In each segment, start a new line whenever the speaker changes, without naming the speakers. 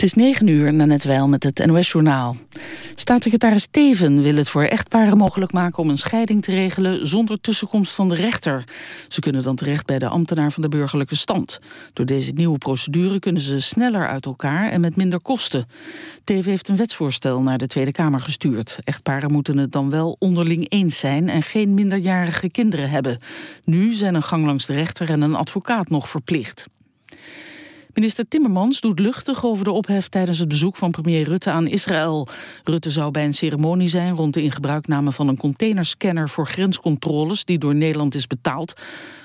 Het is negen uur, net wel met het NOS-journaal. Staatssecretaris Teven wil het voor echtparen mogelijk maken... om een scheiding te regelen zonder tussenkomst van de rechter. Ze kunnen dan terecht bij de ambtenaar van de burgerlijke stand. Door deze nieuwe procedure kunnen ze sneller uit elkaar en met minder kosten. Teven heeft een wetsvoorstel naar de Tweede Kamer gestuurd. Echtparen moeten het dan wel onderling eens zijn... en geen minderjarige kinderen hebben. Nu zijn een gang langs de rechter en een advocaat nog verplicht. Minister Timmermans doet luchtig over de ophef tijdens het bezoek van premier Rutte aan Israël. Rutte zou bij een ceremonie zijn rond de ingebruikname van een containerscanner voor grenscontroles die door Nederland is betaald.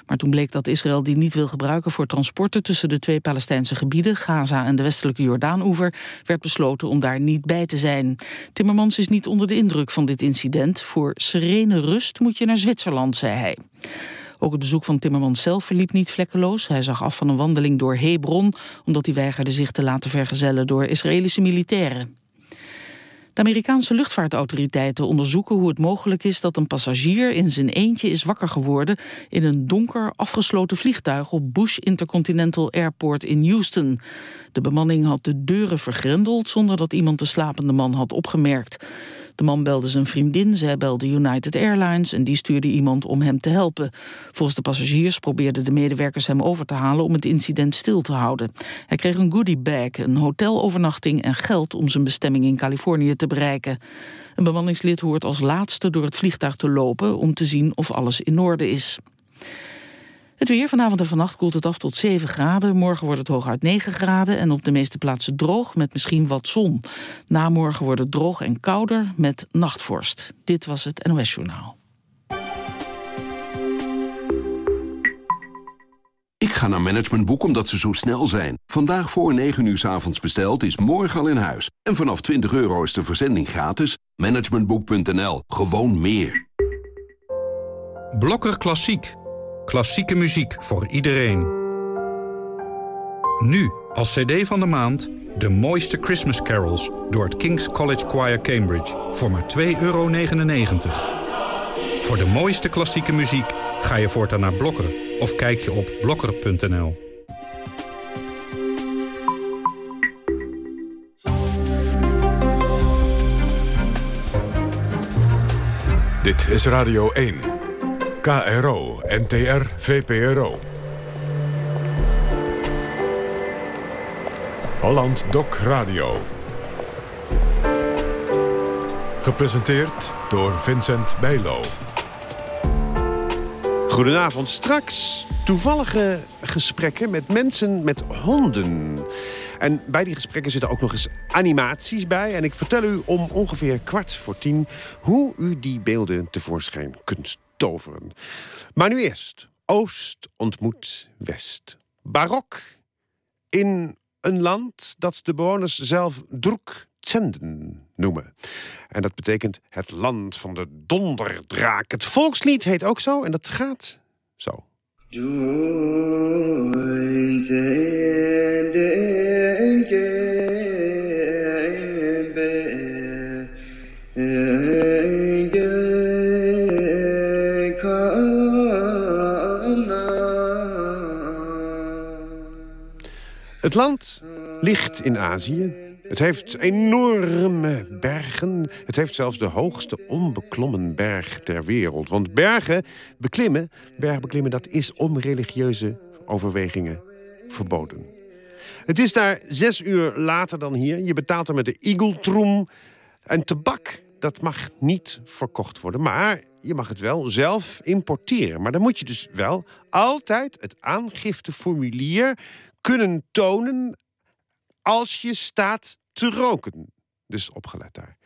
Maar toen bleek dat Israël die niet wil gebruiken voor transporten tussen de twee Palestijnse gebieden, Gaza en de westelijke Jordaanoever, werd besloten om daar niet bij te zijn. Timmermans is niet onder de indruk van dit incident. Voor serene rust moet je naar Zwitserland, zei hij. Ook het bezoek van Timmermans zelf verliep niet vlekkeloos. Hij zag af van een wandeling door Hebron... omdat hij weigerde zich te laten vergezellen door Israëlische militairen. De Amerikaanse luchtvaartautoriteiten onderzoeken hoe het mogelijk is dat een passagier in zijn eentje is wakker geworden in een donker afgesloten vliegtuig op Bush Intercontinental Airport in Houston. De bemanning had de deuren vergrendeld zonder dat iemand de slapende man had opgemerkt. De man belde zijn vriendin, zij belde United Airlines... en die stuurde iemand om hem te helpen. Volgens de passagiers probeerden de medewerkers hem over te halen... om het incident stil te houden. Hij kreeg een goodiebag, een hotelovernachting en geld... om zijn bestemming in Californië te bereiken. Een bemanningslid hoort als laatste door het vliegtuig te lopen... om te zien of alles in orde is. Het weer vanavond en vannacht koelt het af tot 7 graden. Morgen wordt het hooguit 9 graden en op de meeste plaatsen droog met misschien wat zon. Na morgen wordt het droog en kouder met nachtvorst. Dit was het NOS Journaal.
Ik ga naar Managementboek omdat ze zo snel zijn. Vandaag voor 9 uur s avonds besteld is morgen al in huis. En vanaf 20 euro is de verzending gratis. Managementboek.nl. Gewoon meer.
Blokker Klassiek Klassieke muziek voor iedereen. Nu, als cd van de maand, de mooiste Christmas carols... door het King's College Choir Cambridge, voor maar 2,99 euro. Voor de mooiste klassieke muziek ga je voortaan naar Blokker... of kijk je op blokker.nl.
Dit is Radio 1. KRO, NTR, VPRO. Holland Doc Radio. Gepresenteerd door Vincent Bijlo.
Goedenavond. Straks toevallige gesprekken met mensen met honden. En bij die gesprekken zitten ook nog eens animaties bij. En ik vertel u om ongeveer kwart voor tien... hoe u die beelden tevoorschijn kunt toveren. Maar nu eerst. Oost ontmoet West. Barok in een land dat de bewoners zelf Druk Zenden noemen. En dat betekent het land van de donderdraak. Het volkslied heet ook zo en dat gaat zo. Het land ligt in Azië. Het heeft enorme bergen. Het heeft zelfs de hoogste onbeklommen berg ter wereld. Want bergen beklimmen, bergbeklimmen, dat is om religieuze overwegingen verboden. Het is daar zes uur later dan hier. Je betaalt er met de Eagle En tabak, dat mag niet verkocht worden. Maar je mag het wel zelf importeren. Maar dan moet je dus wel altijd het aangifteformulier kunnen tonen als je staat te roken. Dus opgelet daar.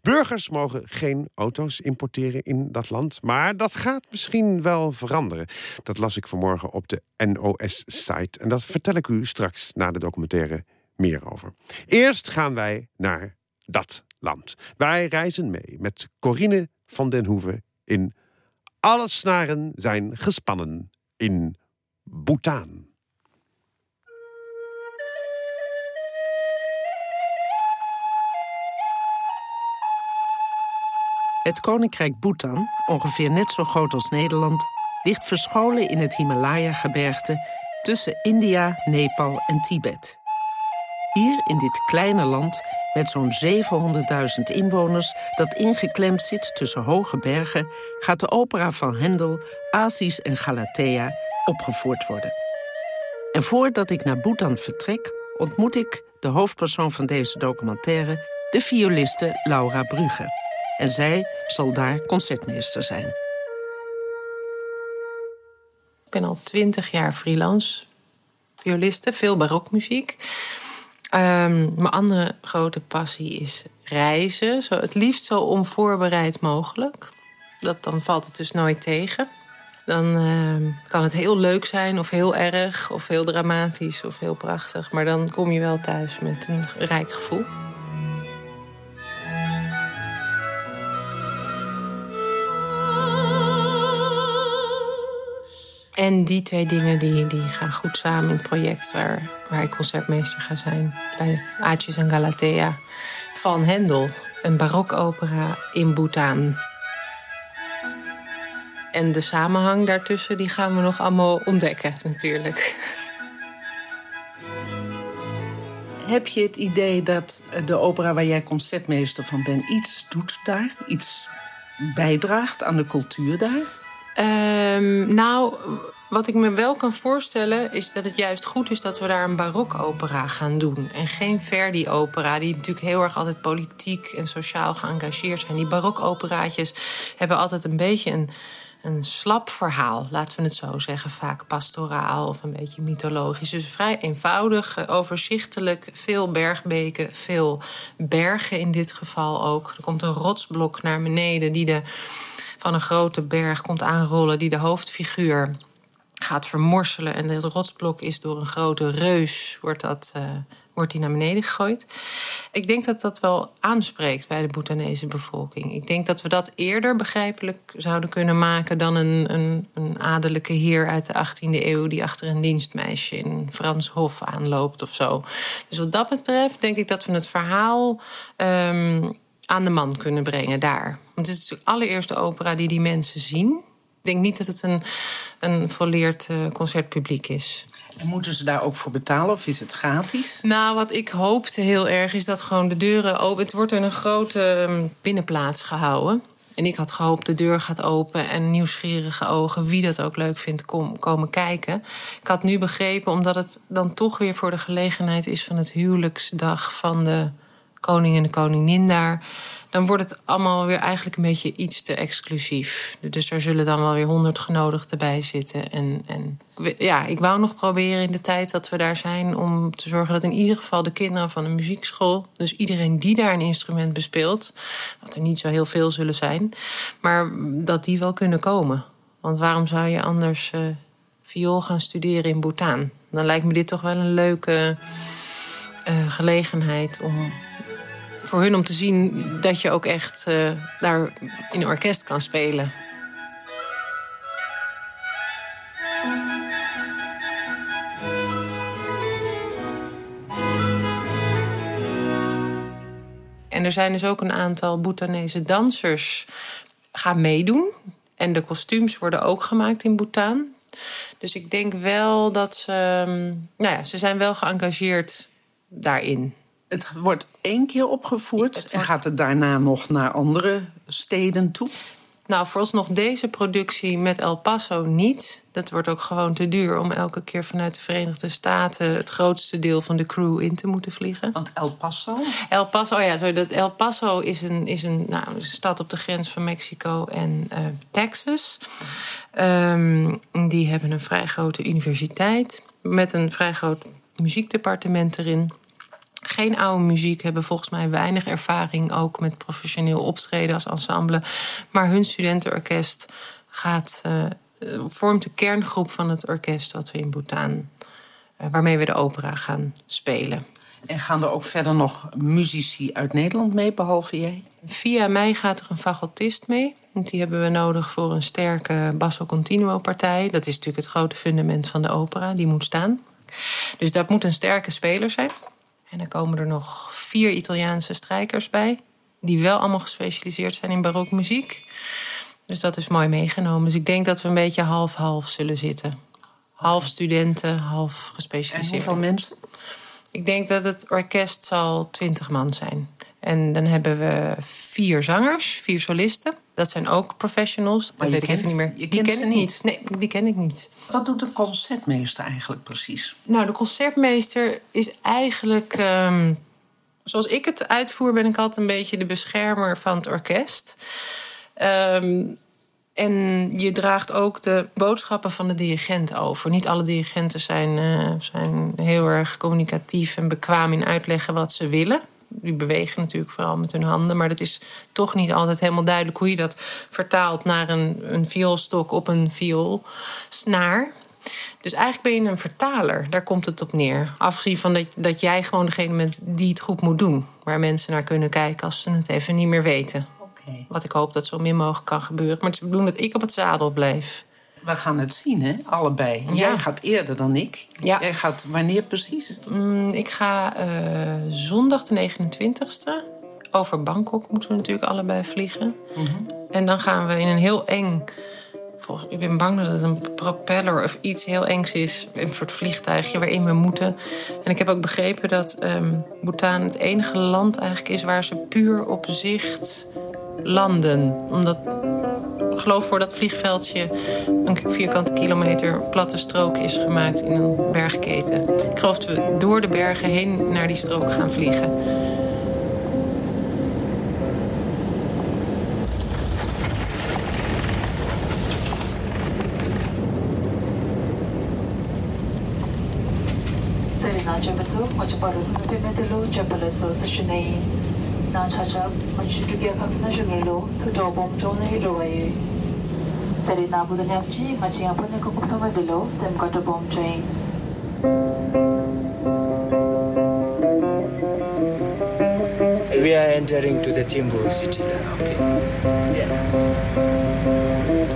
Burgers mogen geen auto's importeren in dat land. Maar dat gaat misschien wel veranderen. Dat las ik vanmorgen op de NOS-site. En dat vertel ik u straks na de documentaire meer over. Eerst gaan wij naar dat land. Wij reizen mee met Corine van den Hoeven in Alle snaren zijn gespannen in Bhutan.
Het koninkrijk Bhutan, ongeveer net zo groot als Nederland... ligt verscholen in het Himalaya-gebergte tussen India, Nepal en Tibet. Hier in dit kleine land met zo'n 700.000 inwoners dat ingeklemd zit tussen hoge bergen, gaat de opera van Hendel, Aziz en Galatea opgevoerd worden. En voordat ik naar Bhutan vertrek, ontmoet ik de hoofdpersoon van deze documentaire, de violiste Laura Brugge. En zij zal daar concertmeester zijn.
Ik ben al twintig jaar freelance violiste, veel barokmuziek. Um, mijn andere grote passie is reizen. Zo, het liefst zo onvoorbereid mogelijk. Dat, dan valt het dus nooit tegen. Dan uh, kan het heel leuk zijn, of heel erg, of heel dramatisch, of heel prachtig. Maar dan kom je wel thuis met een rijk gevoel. En die twee dingen die, die gaan goed samen in het project waar, waar ik concertmeester ga zijn. Bij Aatjes en Galatea van Hendel. Een barokopera in Bhutan. En de samenhang daartussen die gaan we nog allemaal ontdekken natuurlijk.
Heb je het idee dat de opera waar jij concertmeester van bent iets doet daar? Iets bijdraagt aan de cultuur daar?
Um, nou, wat ik me wel kan voorstellen is dat het juist goed is dat we daar een barokopera gaan doen. En geen Verdi-opera, die natuurlijk heel erg altijd politiek en sociaal geëngageerd zijn. Die barokoperaatjes hebben altijd een beetje een, een slap verhaal, laten we het zo zeggen. Vaak pastoraal of een beetje mythologisch. Dus vrij eenvoudig, overzichtelijk. Veel bergbeken, veel bergen in dit geval ook. Er komt een rotsblok naar beneden die de van een grote berg komt aanrollen die de hoofdfiguur gaat vermorselen. En het rotsblok is door een grote reus, wordt, dat, uh, wordt die naar beneden gegooid. Ik denk dat dat wel aanspreekt bij de Bhutanese bevolking. Ik denk dat we dat eerder begrijpelijk zouden kunnen maken dan een, een, een adellijke heer uit de 18e eeuw die achter een dienstmeisje in Frans Hof aanloopt of zo. Dus wat dat betreft denk ik dat we het verhaal. Um, aan de man kunnen brengen daar. Want het is de allereerste opera die die mensen zien. Ik denk niet dat het een, een volleerd uh, concertpubliek is.
En moeten ze daar ook voor betalen of is het gratis?
Nou, wat ik hoopte heel erg is dat gewoon de deuren open. Het wordt in een grote ehm, binnenplaats gehouden. En ik had gehoopt de deur gaat open en nieuwsgierige ogen, wie dat ook leuk vindt, kom, komen kijken. Ik had nu begrepen, omdat het dan toch weer voor de gelegenheid is van het huwelijksdag van de koning en de koningin daar. Dan wordt het allemaal weer eigenlijk een beetje iets te exclusief. Dus er zullen dan wel weer honderd genodigden bij zitten. En, en ja, ik wou nog proberen in de tijd dat we daar zijn... om te zorgen dat in ieder geval de kinderen van de muziekschool... dus iedereen die daar een instrument bespeelt... wat er niet zo heel veel zullen zijn... maar dat die wel kunnen komen. Want waarom zou je anders uh, viool gaan studeren in Bhutan? Dan lijkt me dit toch wel een leuke uh, gelegenheid om voor hun om te zien dat je ook echt uh, daar in een orkest kan spelen. En er zijn dus ook een aantal Bhutanese dansers gaan meedoen. En de kostuums worden ook gemaakt in Bhutan. Dus ik denk wel dat ze. Ehm, nou ja, ze zijn wel geëngageerd daarin.
Het wordt één keer opgevoerd en gaat het daarna nog naar andere steden toe?
Nou, vooralsnog deze productie met El Paso niet. Dat wordt ook gewoon te duur om elke keer vanuit de Verenigde Staten het grootste deel van de crew in te moeten vliegen.
Want El Paso?
El Paso, oh ja, sorry, dat El Paso is een, is een, nou, een stad op de grens van Mexico en uh, Texas. Um, die hebben een vrij grote universiteit met een vrij groot muziekdepartement erin geen oude muziek, hebben volgens mij weinig ervaring ook met professioneel optreden als ensemble. Maar hun studentenorkest gaat, uh, vormt de kerngroep van het orkest wat we in Bhutan, uh, waarmee we de opera gaan spelen.
En gaan er ook verder nog muzici uit Nederland mee, behalve jij?
Via mij gaat er een fagotist mee. Want die hebben we nodig voor een sterke basso continuo partij. Dat is natuurlijk het grote fundament van de opera, die moet staan. Dus dat moet een sterke speler zijn. En dan komen er nog vier Italiaanse strijkers bij. Die wel allemaal gespecialiseerd zijn in barokmuziek. Dus dat is mooi meegenomen. Dus ik denk dat we een beetje half-half zullen zitten. Half studenten, half gespecialiseerd.
En hoeveel mensen?
Ik denk dat het orkest zal twintig man zijn. En dan hebben we vier zangers, vier solisten. Dat zijn ook professionals.
Maar
dat
je
weet
kent-
ik even niet meer.
je
die ken ik
niet?
niet. Nee, die ken ik niet.
Wat doet de concertmeester eigenlijk precies?
Nou, de concertmeester is eigenlijk. ehm, zoals ik het uitvoer, ben ik altijd een beetje de beschermer van het orkest. Ehm, en je draagt ook de boodschappen van de dirigent over. Niet alle dirigenten zijn, eh, zijn heel erg communicatief en bekwaam in uitleggen wat ze willen. Die bewegen natuurlijk vooral met hun handen. Maar dat is toch niet altijd helemaal duidelijk hoe je dat vertaalt naar een, een vioolstok op een vioolsnaar. Dus eigenlijk ben je een vertaler. Daar komt het op neer. Afgezien van dat, dat jij gewoon degene bent die het goed moet doen. Waar mensen naar kunnen kijken als ze het even niet meer weten.
Oké.
Wat ik hoop dat zo min mogelijk kan gebeuren. Maar het is de bedoeling dat ik op het zadel blijf.
We gaan het zien, hè? Allebei.
Ja.
Jij gaat eerder dan ik.
Ja.
Jij gaat wanneer precies?
Mm, ik ga eh, zondag de 29e. Over Bangkok moeten we natuurlijk allebei vliegen. En dan gaan we in een heel eng... Volgens, ik ben bang dat het een propeller of iets heel engs is. Een soort vliegtuigje waarin we moeten. En ik heb ook begrepen dat ehm Bhutan het enige land eigenlijk is... waar ze puur op zicht landen. Omdat, geloof voor dat vliegveldje... een vierkante kilometer platte strook is gemaakt in een bergketen. Ik geloof dat we door de bergen heen naar die strook gaan vliegen.
Pe me ko sem ka to bom
We are entering to the Timbu city now.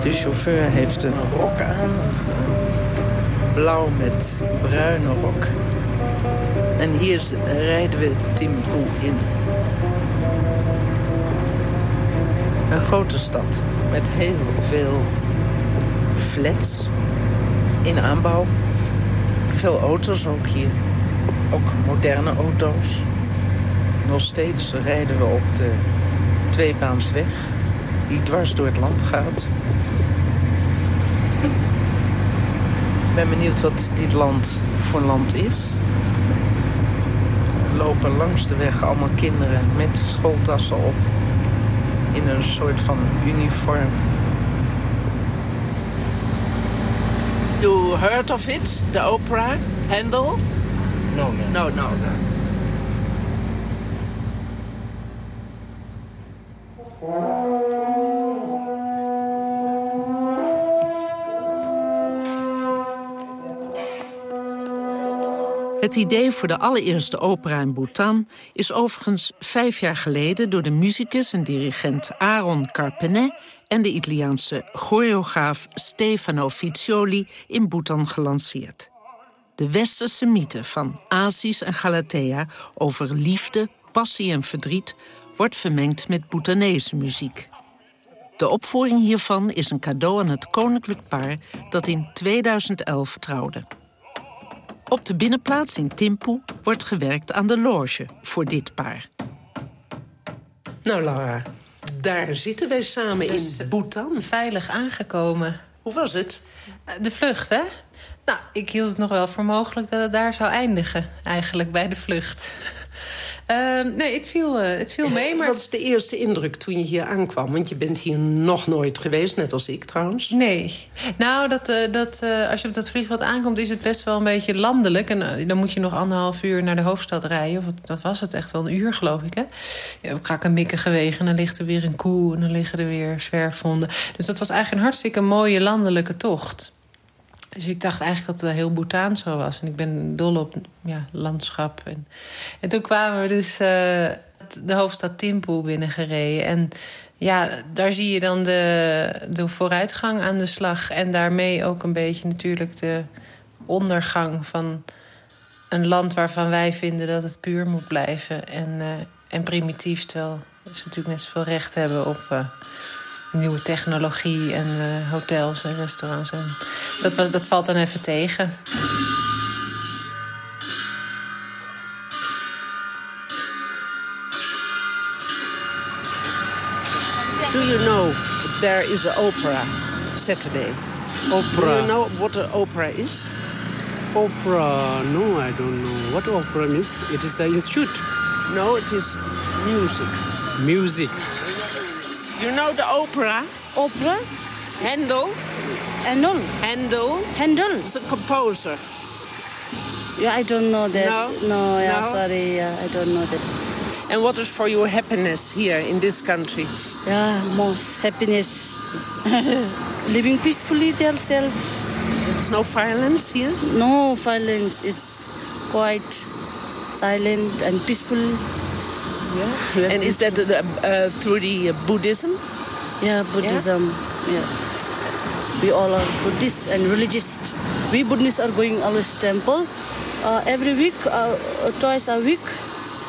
De chauffeur heeft een rok aan. Blauw met bruine rok. En hier rijden we Timbu in. Een grote stad met heel veel flats in aanbouw. Veel auto's ook hier. Ook moderne auto's. Nog steeds rijden we op de tweebaansweg die dwars door het land gaat. Ik ben benieuwd wat dit land voor land is. Er lopen langs de weg allemaal kinderen met schooltassen op. In een soort van uniform. You heard of it? The opera? Handel?
No, no.
No, no, no. Het idee voor de allereerste opera in Bhutan is overigens vijf jaar geleden door de muzikus en dirigent Aaron Carpenet en de Italiaanse choreograaf Stefano Ficcioli in Bhutan gelanceerd. De westerse mythe van Azisch en Galatea over liefde, passie en verdriet wordt vermengd met Bhutanese muziek. De opvoering hiervan is een cadeau aan het koninklijk paar dat in 2011 trouwde. Op de binnenplaats in Thimphu wordt gewerkt aan de loge voor dit paar. Nou, Laura, daar zitten wij samen
Dus,
in Bhutan.
Veilig aangekomen.
Hoe was het?
Eh, De vlucht, hè? Nou, ik hield het nog wel voor mogelijk dat het daar zou eindigen. Eigenlijk, bij de vlucht. Ehm, nee, het viel, eh, het viel mee, maar...
Wat is de eerste indruk toen je hier aankwam? Want je bent hier nog nooit geweest, net als ik trouwens.
Nee. Nou, dat, eh, dat, eh, als je op dat vliegveld aankomt, is het best wel een beetje landelijk. En dan moet je nog anderhalf uur naar de hoofdstad rijden. Of dat was het echt wel een uur, geloof ik. Hè? Ja, krakkemikkige wegen. En dan ligt er weer een koe. En dan liggen er weer zwerfhonden. Dus dat was eigenlijk een hartstikke mooie landelijke tocht. Dus ik dacht eigenlijk dat het heel Bhutan zo was. En ik ben dol op ja, landschap. En, en toen kwamen we dus eh, de hoofdstad Thimphu binnengereden. En ja, daar zie je dan de, de vooruitgang aan de slag. En daarmee ook een beetje natuurlijk de ondergang van een land waarvan wij vinden dat het puur moet blijven. En, eh, en primitief, terwijl ze natuurlijk net zoveel recht hebben op eh, nieuwe technologie en eh, hotels en restaurants. En dat, was, dat valt dan even tegen.
Do you know there is an opera Saturday?
Opera.
Do you know what an opera is?
Opera? No, I don't know. What opera means? It is an institute.
No, it is music.
Music.
You know the opera?
Opera?
Handel?
Handel.
Handel?
Handel.
It's a composer.
Yeah, I don't know that.
No?
no yeah,
No?
sorry. Yeah, I don't know that.
And what is for you happiness here in this country?
Yeah, most happiness. Living peacefully themselves.
There's no violence here?
No violence. It's quite silent and peaceful.
Yeah. And is that uh, uh, through the uh, Buddhism?
Yeah, Buddhism. Yeah. We all are Buddhists and religious. We Buddhists are going always temple. Uh, every week, uh, twice a week,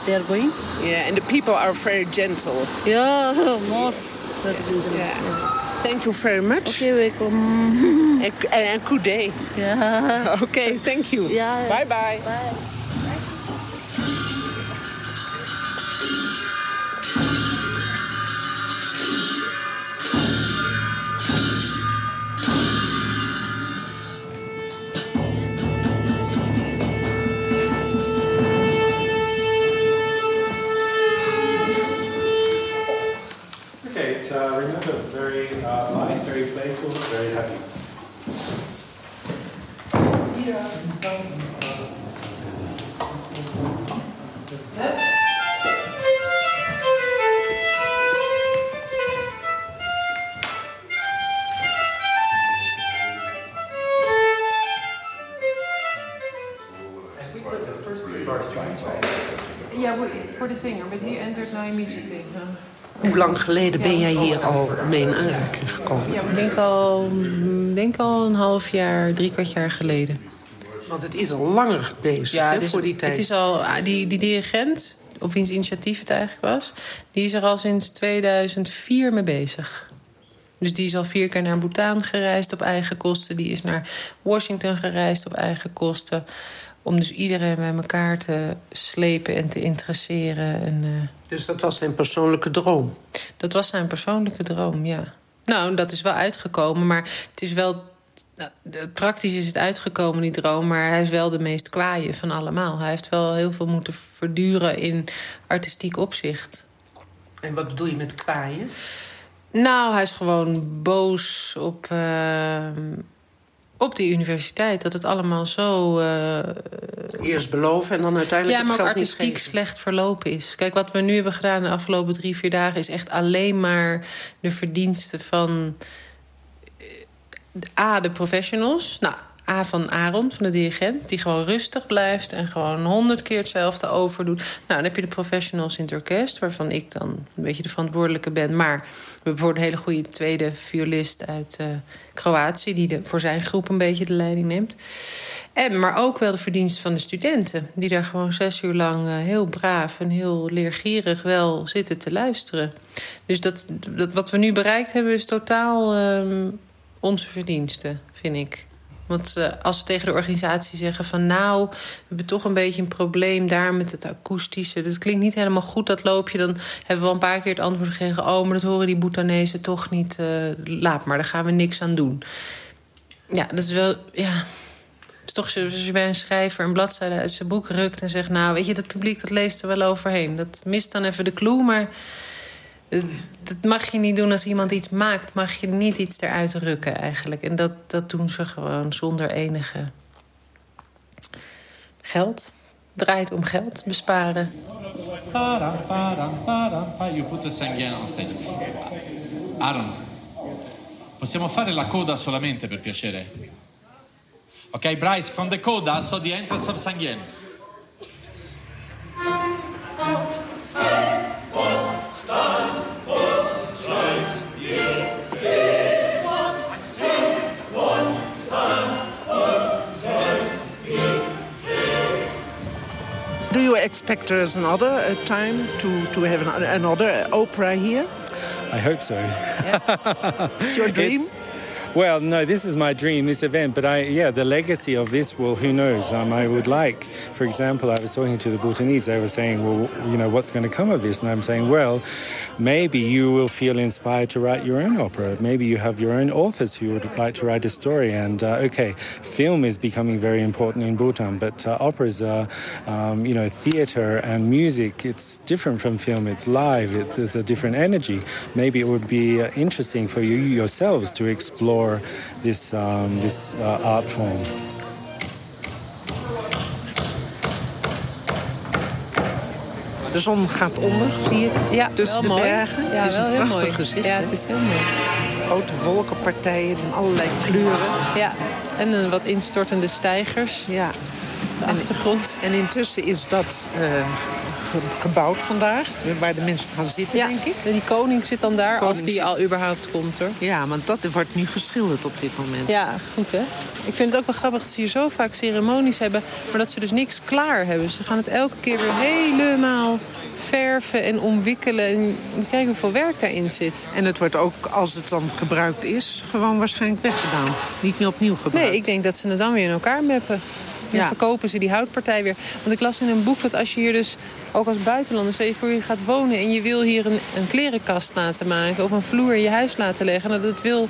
they are going.
Yeah, and the people are very gentle.
Yeah, most very gentle.
Yeah. Thank you very much.
Okay, welcome.
And, and good day.
Yeah.
Okay, thank you.
Yeah.
Bye-bye.
Bye.
Okay,
voor de zinger, but he enters now immediately.
Hoe lang geleden ben jij hier al mee in aanraking gekomen?
Ja, ik denk al, denk al een half jaar, drie kwart jaar geleden.
Want het is al langer bezig
Ja, is,
voor die tijd.
Het is al, ah, die, die dirigent, op wiens initiatief het eigenlijk was... die is er al sinds 2004 mee bezig. Dus die is al vier keer naar Bhutan gereisd op eigen kosten. Die is naar Washington gereisd op eigen kosten. Om dus iedereen bij elkaar te slepen en te interesseren. En, eh,
Dus dat was zijn persoonlijke droom?
Dat was zijn persoonlijke droom, ja. Nou, dat is wel uitgekomen, maar het is wel... nou, Praktisch is het uitgekomen, die droom, maar hij is wel de meest kwaaie van allemaal. Hij heeft wel heel veel moeten verduren in artistiek opzicht.
En wat bedoel je met kwaaien?
Nou, hij is gewoon boos op, eh, op de universiteit. Dat het allemaal zo... eh,
Eerst beloven en dan uiteindelijk
ja, maar
het
ook artistiek slecht verlopen is. Kijk, wat we nu hebben gedaan de afgelopen drie, vier dagen... is echt alleen maar de verdiensten van... eh, A, de professionals. Nou, A van Aaron, van de dirigent. Die gewoon rustig blijft en gewoon honderd keer hetzelfde overdoet. Nou, dan heb je de professionals in het orkest... waarvan ik dan een beetje de verantwoordelijke ben. Maar bijvoorbeeld een hele goede tweede violist uit eh, Kroatië... die voor zijn groep een beetje de leiding neemt. En, maar ook wel de verdiensten van de studenten. Die daar gewoon zes uur lang eh, heel braaf en heel leergierig wel zitten te luisteren. Dus dat, dat, wat we nu bereikt hebben is totaal ehm, onze verdiensten, vind ik. Want eh, als we tegen de organisatie zeggen van... nou, we hebben toch een beetje een probleem daar met het akoestische. Dat klinkt niet helemaal goed, dat loopje. Dan hebben we al een paar keer het antwoord gekregen... oh, maar dat horen die Bhutanese toch niet. eh, laat maar, daar gaan we niks aan doen. Ja, dat is wel... Ja, het is toch als je bij een schrijver een bladzijde uit zijn boek rukt... en zegt, nou, weet je, dat publiek dat leest er wel overheen. Dat mist dan even de clue, maar... Dat mag je niet doen als iemand iets maakt. Mag je niet iets eruit rukken eigenlijk. En dat, dat doen ze gewoon zonder enige geld. Draait om geld besparen.
You put a Sanghiana on stage. Aaron, possiamo fare la coda solamente per piacere? Ok, Bryce, from the coda, so the entrance of Sanghian.
You expect there is another uh, time to, to have an, another opera here?
I hope so.
It's your dream?
It's-
Well, no, this is my dream, this event, but I, yeah, the legacy of this, well, who knows? Um, I would like, for example, I was talking to the Bhutanese, they were saying, well, you know, what's going to come of this? And I'm saying, well, maybe you will feel inspired to write your own opera. Maybe you have your own authors who would like to write a story. And, uh, okay, film is becoming very important in Bhutan, but uh, operas are, um, you know, theater and music, it's different from film. It's live, it's, there's a different energy. Maybe it would be uh, interesting for you yourselves to explore this, um, this uh, art form.
De zon gaat onder, zie ik.
Ja,
tussen
wel
de
mooi.
bergen.
Ja,
het is
wel
een
heel
prachtig
mooi.
gezicht.
Ja, het is heel mooi.
Grote wolkenpartijen in allerlei kleuren.
Ja, en een wat instortende stijgers.
Ja.
De achtergrond.
En intussen is dat eh, gebouwd vandaag, waar de mensen gaan zitten,
Ja,
denk ik.
die koning zit dan daar,
Koning
als die
zit-
al überhaupt komt, hoor.
Ja, want dat wordt nu geschilderd op dit moment.
Ja, goed hè. Ik vind het ook wel grappig dat ze hier zo vaak ceremonies hebben... maar dat ze dus niks klaar hebben. Ze gaan het elke keer weer helemaal verven en omwikkelen. En kijk hoeveel werk daarin zit.
En het wordt ook, als het dan gebruikt is, gewoon waarschijnlijk weggedaan. Niet meer opnieuw gebruikt.
Nee, ik denk dat ze het dan weer in elkaar meppen. Dan
Ja.
verkopen ze die houtpartij weer. Want ik las in een boek dat als je hier dus ook als buitenlander... stel je voor je gaat wonen en je wil hier een, een klerenkast laten maken... of een vloer in je huis laten leggen. Nou, dat wil,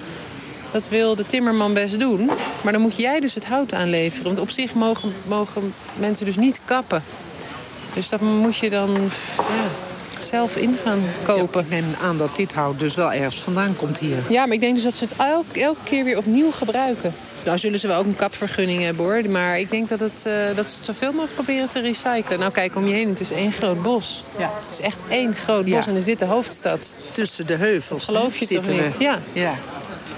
dat wil de timmerman best doen. Maar dan moet jij dus het hout aanleveren. Want op zich mogen, mogen mensen dus niet kappen. Dus dat moet je dan ja, zelf in gaan kopen.
Ik neem aan dat dit hout dus wel ergens vandaan komt hier.
Ja, maar ik denk dus dat ze het elke, elke keer weer opnieuw gebruiken. Nou zullen ze wel ook een kapvergunning hebben hoor. Maar ik denk dat, het, eh, dat ze het zoveel mogelijk proberen te recyclen. Nou kijk om je heen, het is één groot bos.
Ja.
Het is echt één groot bos
Ja.
en is dit de hoofdstad.
Tussen de heuvels.
Dat geloof je toch
we.
niet? Ja.
ja.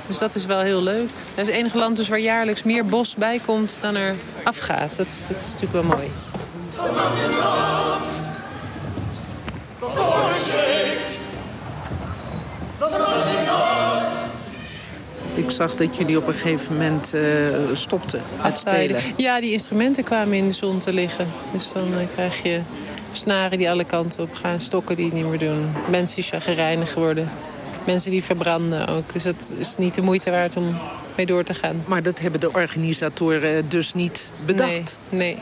Dus dat is wel heel leuk. Dat is het enige land dus waar jaarlijks meer bos bij komt dan er afgaat. Dat, dat is natuurlijk wel mooi.
Ik zag dat jullie op een gegeven moment eh, stopten met spelen.
Ja, die instrumenten kwamen in de zon te liggen. Dus dan eh, krijg je snaren die alle kanten op gaan, stokken die het niet meer doen. Mensen die chagrijnig worden. Mensen die verbranden ook. Dus dat is niet de moeite waard om mee door te gaan.
Maar dat hebben de organisatoren dus niet bedacht.
Nee, nee.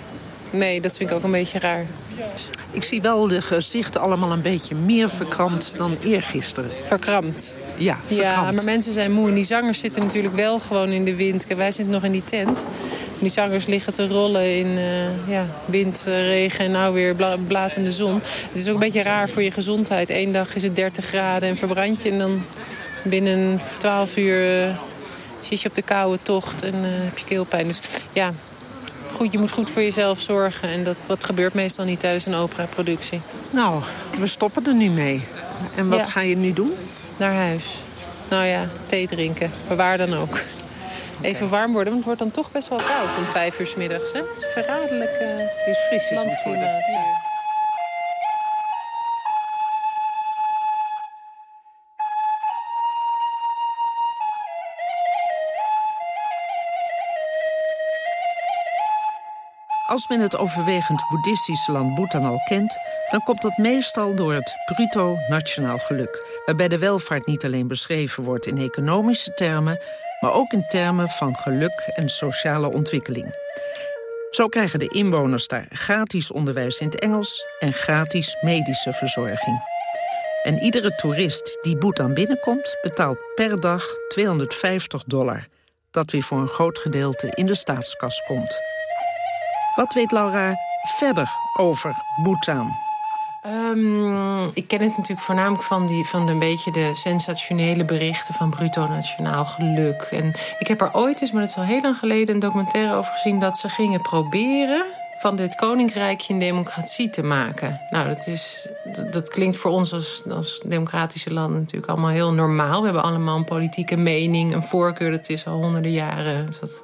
nee dat vind ik ook een beetje raar.
Ik zie wel de gezichten allemaal een beetje meer verkrampt dan eergisteren.
Verkrampt?
Ja,
Ja, maar mensen zijn moe. En die zangers zitten natuurlijk wel gewoon in de wind. Wij zitten nog in die tent. En die zangers liggen te rollen in eh, ja, wind, eh, regen en nou weer bla blatende zon. Het is ook een beetje raar voor je gezondheid. Eén dag is het 30 graden en verbrand je. En dan binnen 12 uur eh, zit je op de koude tocht en heb je keelpijn. Dus ja, goed, je moet goed voor jezelf zorgen. En dat, dat gebeurt meestal niet tijdens een operaproductie.
Nou, we stoppen er nu mee. En wat
Ja.
ga je nu doen?
Naar huis. Nou ja, thee drinken. Maar waar dan ook. Even warm worden, want het wordt dan toch best wel koud om vijf uur 's middags. Hè? Het is verraderlijk uh,
Het is fris is het Als men het overwegend boeddhistische land Bhutan al kent, dan komt dat meestal door het bruto nationaal geluk, waarbij de welvaart niet alleen beschreven wordt in economische termen, maar ook in termen van geluk en sociale ontwikkeling. Zo krijgen de inwoners daar gratis onderwijs in het Engels en gratis medische verzorging. En iedere toerist die Bhutan binnenkomt, betaalt per dag 250 dollar, dat weer voor een groot gedeelte in de staatskas komt. Wat weet Laura verder over Bhutan?
Ehm, ik ken het natuurlijk voornamelijk van, die, van een beetje de sensationele berichten van bruto nationaal geluk. En ik heb er ooit eens, maar dat is al heel lang geleden, een documentaire over gezien dat ze gingen proberen van dit koninkrijkje een democratie te maken. Nou, dat, is, dat, klinkt voor ons als, als democratische land natuurlijk allemaal heel normaal. We hebben allemaal een politieke mening, een voorkeur, dat is al honderden jaren. Dus dat,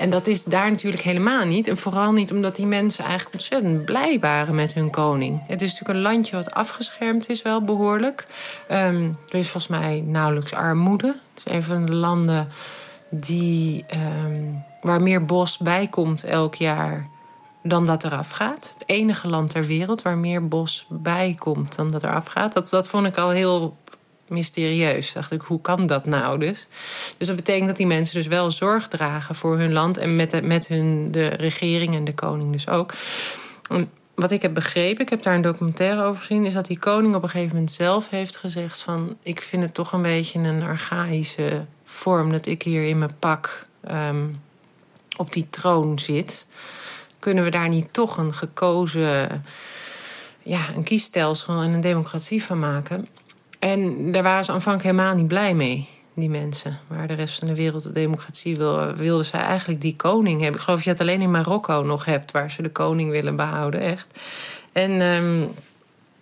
en dat is daar natuurlijk helemaal niet. En vooral niet omdat die mensen eigenlijk ontzettend blij waren met hun koning. Het is natuurlijk een landje wat afgeschermd is, wel behoorlijk. Ehm, er is volgens mij nauwelijks armoede. Het is een van de landen die, ehm, waar meer bos bij komt elk jaar dan dat eraf gaat. Het enige land ter wereld waar meer bos bij komt dan dat eraf gaat. Dat, dat vond ik al heel mysterieus. Dacht ik, hoe kan dat nou dus? Dus dat betekent dat die mensen dus wel zorg dragen voor hun land en met, de, met hun, de regering en de koning dus ook. Wat ik heb begrepen, ik heb daar een documentaire over gezien, is dat die koning op een gegeven moment zelf heeft gezegd van ik vind het toch een beetje een archaïsche vorm dat ik hier in mijn pak ehm, op die troon zit. Kunnen we daar niet toch een gekozen ja, een kiesstelsel en een democratie van maken? En daar waren ze aanvankelijk helemaal niet blij mee, die mensen. Waar de rest van de wereld de democratie wil, wilden zij eigenlijk die koning hebben. Ik geloof dat je het alleen in Marokko nog hebt, waar ze de koning willen behouden, echt. En, um,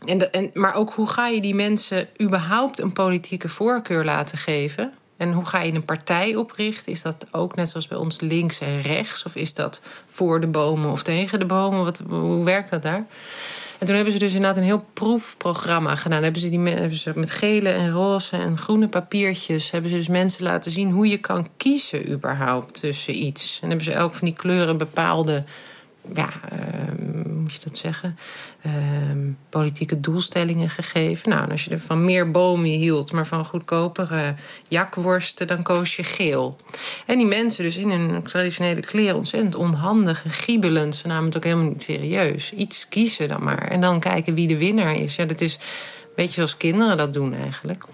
en, en, maar ook hoe ga je die mensen überhaupt een politieke voorkeur laten geven? En hoe ga je een partij oprichten? Is dat ook net zoals bij ons links en rechts? Of is dat voor de bomen of tegen de bomen? Wat, hoe werkt dat daar? En toen hebben ze dus inderdaad een heel proefprogramma gedaan. Hebben ze, die, hebben ze met gele en roze en groene papiertjes... hebben ze dus mensen laten zien hoe je kan kiezen überhaupt tussen iets. En hebben ze elk van die kleuren bepaalde ja, uh, hoe moet je dat zeggen? Uh, politieke doelstellingen gegeven. Nou, als je er van meer bomen hield, maar van goedkopere jakworsten, dan koos je geel. En die mensen, dus in hun traditionele kleren, ontzettend onhandig en giebelend. Ze namen het ook helemaal niet serieus. Iets kiezen dan maar. En dan kijken wie de winnaar is. Ja, dat is een beetje zoals kinderen dat doen eigenlijk.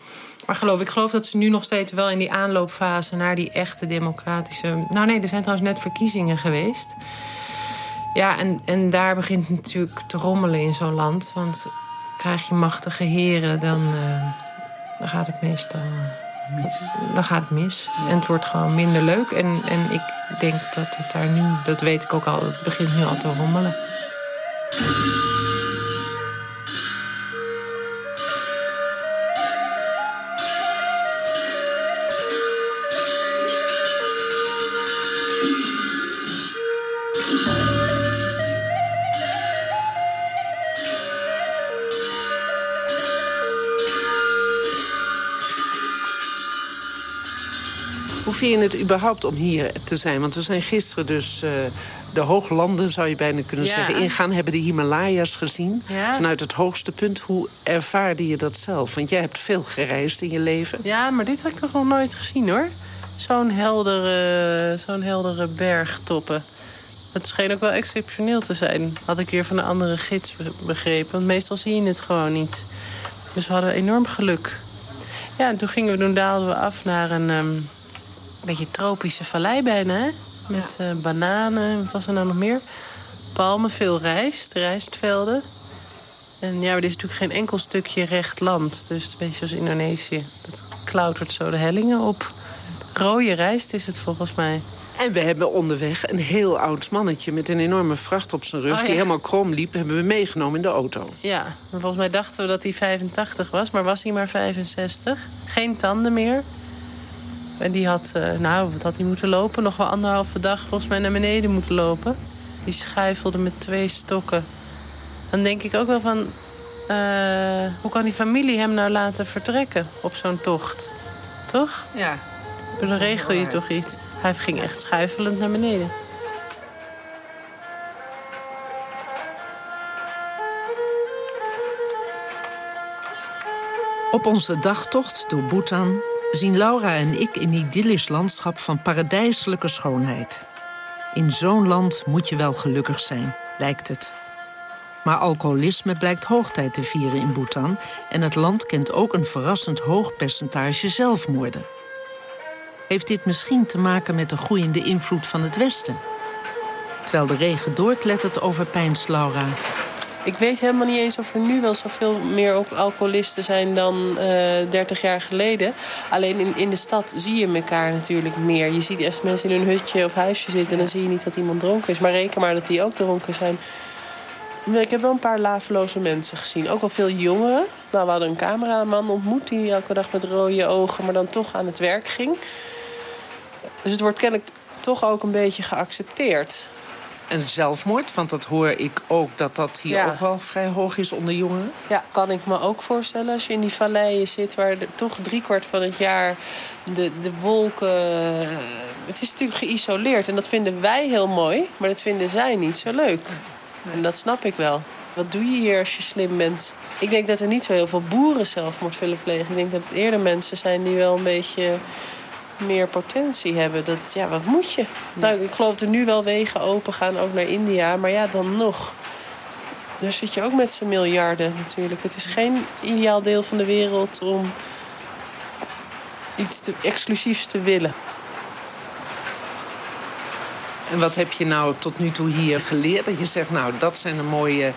Maar geloof, ik geloof dat ze nu nog steeds wel in die aanloopfase naar die echte democratische. Nou nee, er zijn trouwens net verkiezingen geweest. Ja, en, en daar begint het natuurlijk te rommelen in zo'n land. Want krijg je machtige heren, dan, uh, dan gaat het meestal mis. Dan gaat het mis. En het wordt gewoon minder leuk. En, en ik denk dat het daar nu, dat weet ik ook al, het begint nu al te rommelen.
Het überhaupt om hier te zijn? Want we zijn gisteren dus uh, de hooglanden, zou je bijna kunnen
Ja.
zeggen, ingaan. Hebben de Himalaya's gezien.
Ja.
Vanuit het hoogste punt. Hoe ervaarde je dat zelf? Want jij hebt veel gereisd in je leven.
Ja, maar dit had ik toch nog nooit gezien hoor. Zo'n heldere, zo'n heldere bergtoppen. Het scheen ook wel exceptioneel te zijn. Had ik weer van een andere gids be- begrepen. Want meestal zie je het gewoon niet. Dus we hadden enorm geluk. Ja, en toen gingen we, toen daalden we af naar een ehm, beetje tropische vallei bijna. Hè? Met eh, bananen, wat was er nou nog meer? Palmen, veel rijst, rijstvelden. En ja, maar dit is natuurlijk geen enkel stukje recht land. Dus een beetje zoals Indonesië. Dat klautert zo de hellingen op. Rode rijst is het volgens mij.
En we hebben onderweg een heel oud mannetje... met een enorme vracht op zijn rug,
Oh, ja.
die helemaal krom liep... hebben we meegenomen in de auto.
Ja, en volgens mij dachten we dat hij 85 was, maar was hij maar 65. Geen tanden meer. En die had, eh, nou, wat had hij moeten lopen? Nog wel anderhalve dag volgens mij naar beneden moeten lopen. Die schuifelde met twee stokken. Dan denk ik ook wel van... eh, hoe kan die familie hem nou laten vertrekken op zo'n tocht? Toch?
Ja.
Dan regel je toch iets. Hij ging echt schuifelend naar beneden.
Op onze dagtocht door Bhutan zien Laura en ik een idyllisch landschap van paradijselijke schoonheid. In zo'n land moet je wel gelukkig zijn, lijkt het. Maar alcoholisme blijkt hoogtijd te vieren in Bhutan en het land kent ook een verrassend hoog percentage zelfmoorden. Heeft dit misschien te maken met de groeiende invloed van het Westen? Terwijl de regen doorklettert overpijnst Laura.
Ik weet helemaal niet eens of er nu wel zoveel meer ook alcoholisten zijn dan eh 30 jaar geleden. Alleen in, in de stad zie je elkaar natuurlijk meer. Je ziet eerst mensen in hun hutje of huisje zitten... en dan zie je niet dat iemand dronken is. Maar reken maar dat die ook dronken zijn. Ik heb wel een paar laveloze mensen gezien. Ook wel veel jongeren. Nou, we hadden een cameraman ontmoet die elke dag met rode ogen... maar dan toch aan het werk ging. Dus het wordt kennelijk toch ook een beetje geaccepteerd.
En zelfmoord, want dat hoor ik ook dat dat hier
Ja.
ook wel vrij hoog is onder jongeren.
Ja, kan ik me ook voorstellen als je in die valleien zit... waar de, toch driekwart van het jaar de, de wolken... eh, Het is natuurlijk geïsoleerd en dat vinden wij heel mooi... maar dat vinden zij niet zo leuk. En dat snap ik wel. Wat doe je hier als je slim bent? Ik denk dat er niet zo heel veel boeren zelfmoord willen plegen. Ik denk dat het eerder mensen zijn die wel een beetje meer potentie hebben. Dat, ja, wat moet je? Nou, ik geloof dat er nu wel wegen open gaan, ook naar India. Maar ja, dan nog. Daar zit je ook met z'n miljarden natuurlijk. Het is geen ideaal deel van de wereld om iets te, exclusiefs te willen.
En wat heb je nou tot nu toe hier geleerd? Dat je zegt, nou, dat zijn de mooie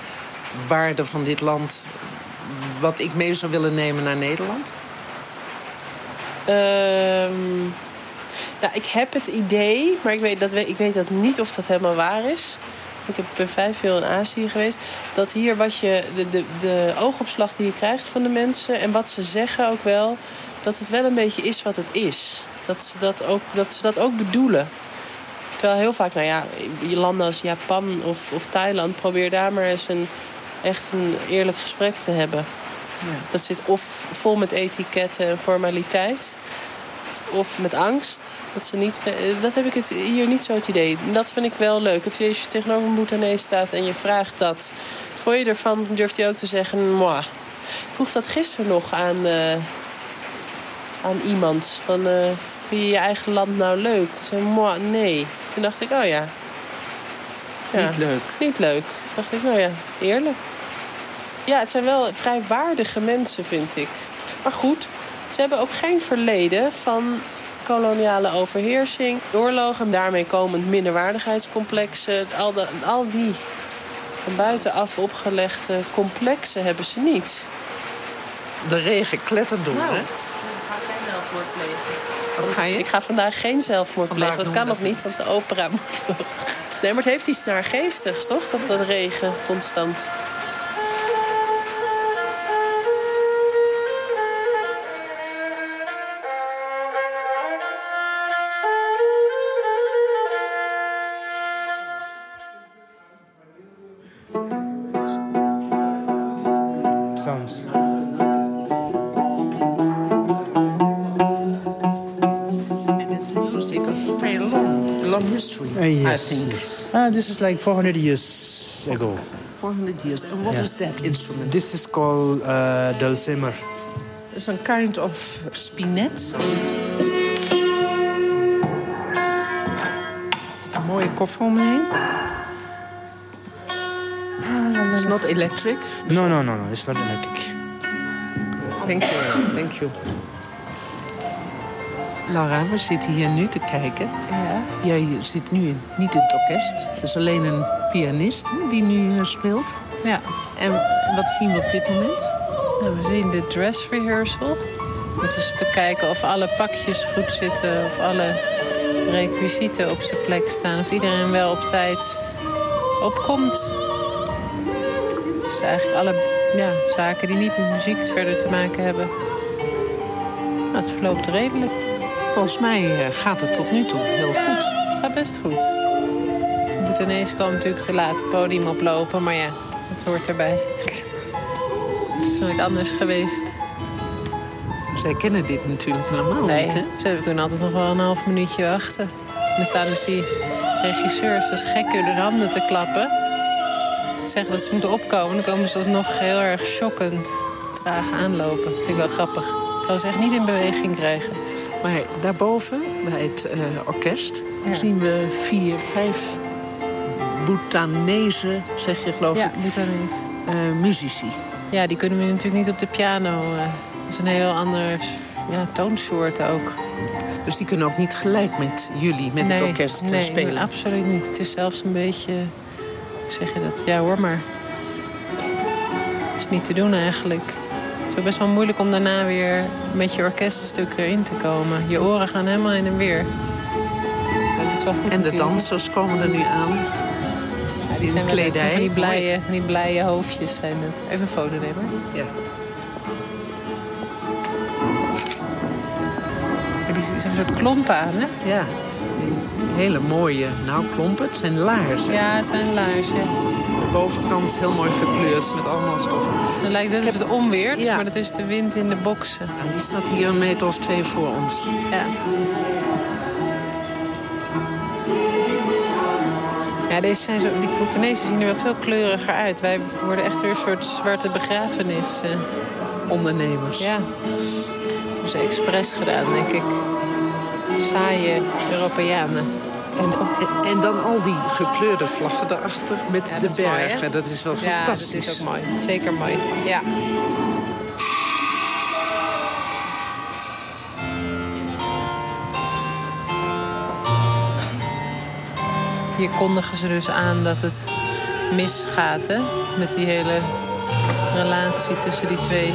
waarden van dit land... wat ik mee zou willen nemen naar Nederland?
Ehm, nou, ik heb het idee, maar ik weet, dat, ik weet dat niet of dat helemaal waar is. Ik ben vijf veel in Azië geweest. Dat hier wat je, de, de, de oogopslag die je krijgt van de mensen... en wat ze zeggen ook wel... dat het wel een beetje is wat het is. Dat ze dat ook, dat ze dat ook bedoelen. Terwijl heel vaak, nou ja, landen als Japan of, of Thailand... probeer daar maar eens een, echt een eerlijk gesprek te hebben. Ja. Dat zit of vol met etiketten en formaliteit... of met angst. Dat, ze niet, dat heb ik het hier niet zo het idee. Dat vind ik wel leuk. Als je tegenover een Bhutanese staat en je vraagt dat... voor je ervan durft hij ook te zeggen... Moi. Ik vroeg dat gisteren nog aan, uh, aan iemand. Van, uh, vind je je eigen land nou leuk? Ik zei, moi, nee. Toen dacht ik, oh ja.
ja. Niet leuk.
Niet leuk. Toen dacht ik, nou ja, eerlijk. Ja, het zijn wel vrij waardige mensen, vind ik. Maar goed, ze hebben ook geen verleden van koloniale overheersing, oorlogen... en daarmee komend minderwaardigheidscomplexen. Al, de, al die van buitenaf opgelegde complexen hebben ze niet.
De regen klettert door,
nou,
hè?
Ik ga geen zelfmoord plegen.
Wat ga je?
Ik ga vandaag geen zelfmoord plegen. Dat kan nog niet, want de opera moet nog. Nee, maar het heeft iets naar geestigs, toch? Dat, dat regen constant.
History,
uh, yes,
I think.
Yes. Uh, this is like 400 years ago.
400 years. And what
Yeah.
is that instrument?
This is called uh, dulcimer.
It's a kind of spinet. Er zit een mooie koffer omheen. It's not electric.
No, no, no, no. It's not electric.
Thank you. Thank you. Laura, we zitten hier nu te kijken.
Ja.
Jij zit nu in, niet in het orkest. Er is alleen een pianist die nu eh, speelt.
Ja.
En wat zien we op dit moment?
Nou, we zien de dress rehearsal. Dat is te kijken of alle pakjes goed zitten, of alle requisieten op zijn plek staan. Of iedereen wel op tijd opkomt. Dus eigenlijk alle ja, zaken die niet met muziek verder te maken hebben. Nou, het verloopt redelijk.
Volgens mij eh, gaat het tot nu toe heel goed.
Het gaat best goed. De Bhutanese komen natuurlijk te laat het podium oplopen, maar ja, het hoort erbij. Het is nooit anders geweest.
Zij kennen dit natuurlijk
Nee,
niet, hè?
ze kunnen altijd nog wel een half minuutje wachten. En dan staan dus die regisseurs als gekken hun handen te klappen. Zeggen dat ze moeten opkomen. Dan komen ze alsnog heel erg shockend traag aanlopen. Dat vind ik wel grappig. Ik kan ze echt niet in beweging krijgen.
Maar daarboven, bij het eh, orkest,
Ja.
zien we vier, vijf Bhutanese, zeg je geloof
Ja,
ik,
Bhutanese.
eh, muzici.
Ja, die kunnen we natuurlijk niet op de piano. eh. dat is een heel ander ja, toonsoort ook.
Dus die kunnen ook niet gelijk met jullie, met het orkest
nee,
spelen.
Nee, absoluut niet. Het is zelfs een beetje... Zeg je dat? Ja, hoor maar. Het is niet te doen eigenlijk. Het is best wel moeilijk om daarna weer met je orkeststuk erin te komen. Je oren gaan helemaal in en weer. Dat is wel goed
En de dansers komen er nu aan.
Ja, die zijn
kledij.
Van die blije, die blije hoofdjes zijn het. Even een foto nemen.
Ja.
Maar die zijn een soort klompen aan, hè?
Ja, hele mooie, nou klompen, het zijn laarzen.
Ja, het zijn laarzen.
De bovenkant heel mooi gekleurd met allemaal stoffen.
Het lijkt net alsof het onweert,
Ja.
maar dat is de wind in de boksen.
En die staat hier een meter of twee voor ons.
Ja. Ja,
Ja, deze zijn zo, die Bhutanese zien er wel veel kleuriger uit. Wij worden echt weer een soort zwarte begrafenis. eh.
Ondernemers.
Ja. Dat hebben ze expres gedaan, denk ik. Saaie Europeanen.
En, en dan al die gekleurde vlaggen daarachter met
Ja,
de
mooi,
bergen. dat is wel
Ja,
fantastisch.
dat is ook mooi. Zeker mooi. Ja. Hier kondigen ze dus aan dat het misgaat, hè? Met die hele relatie tussen die twee.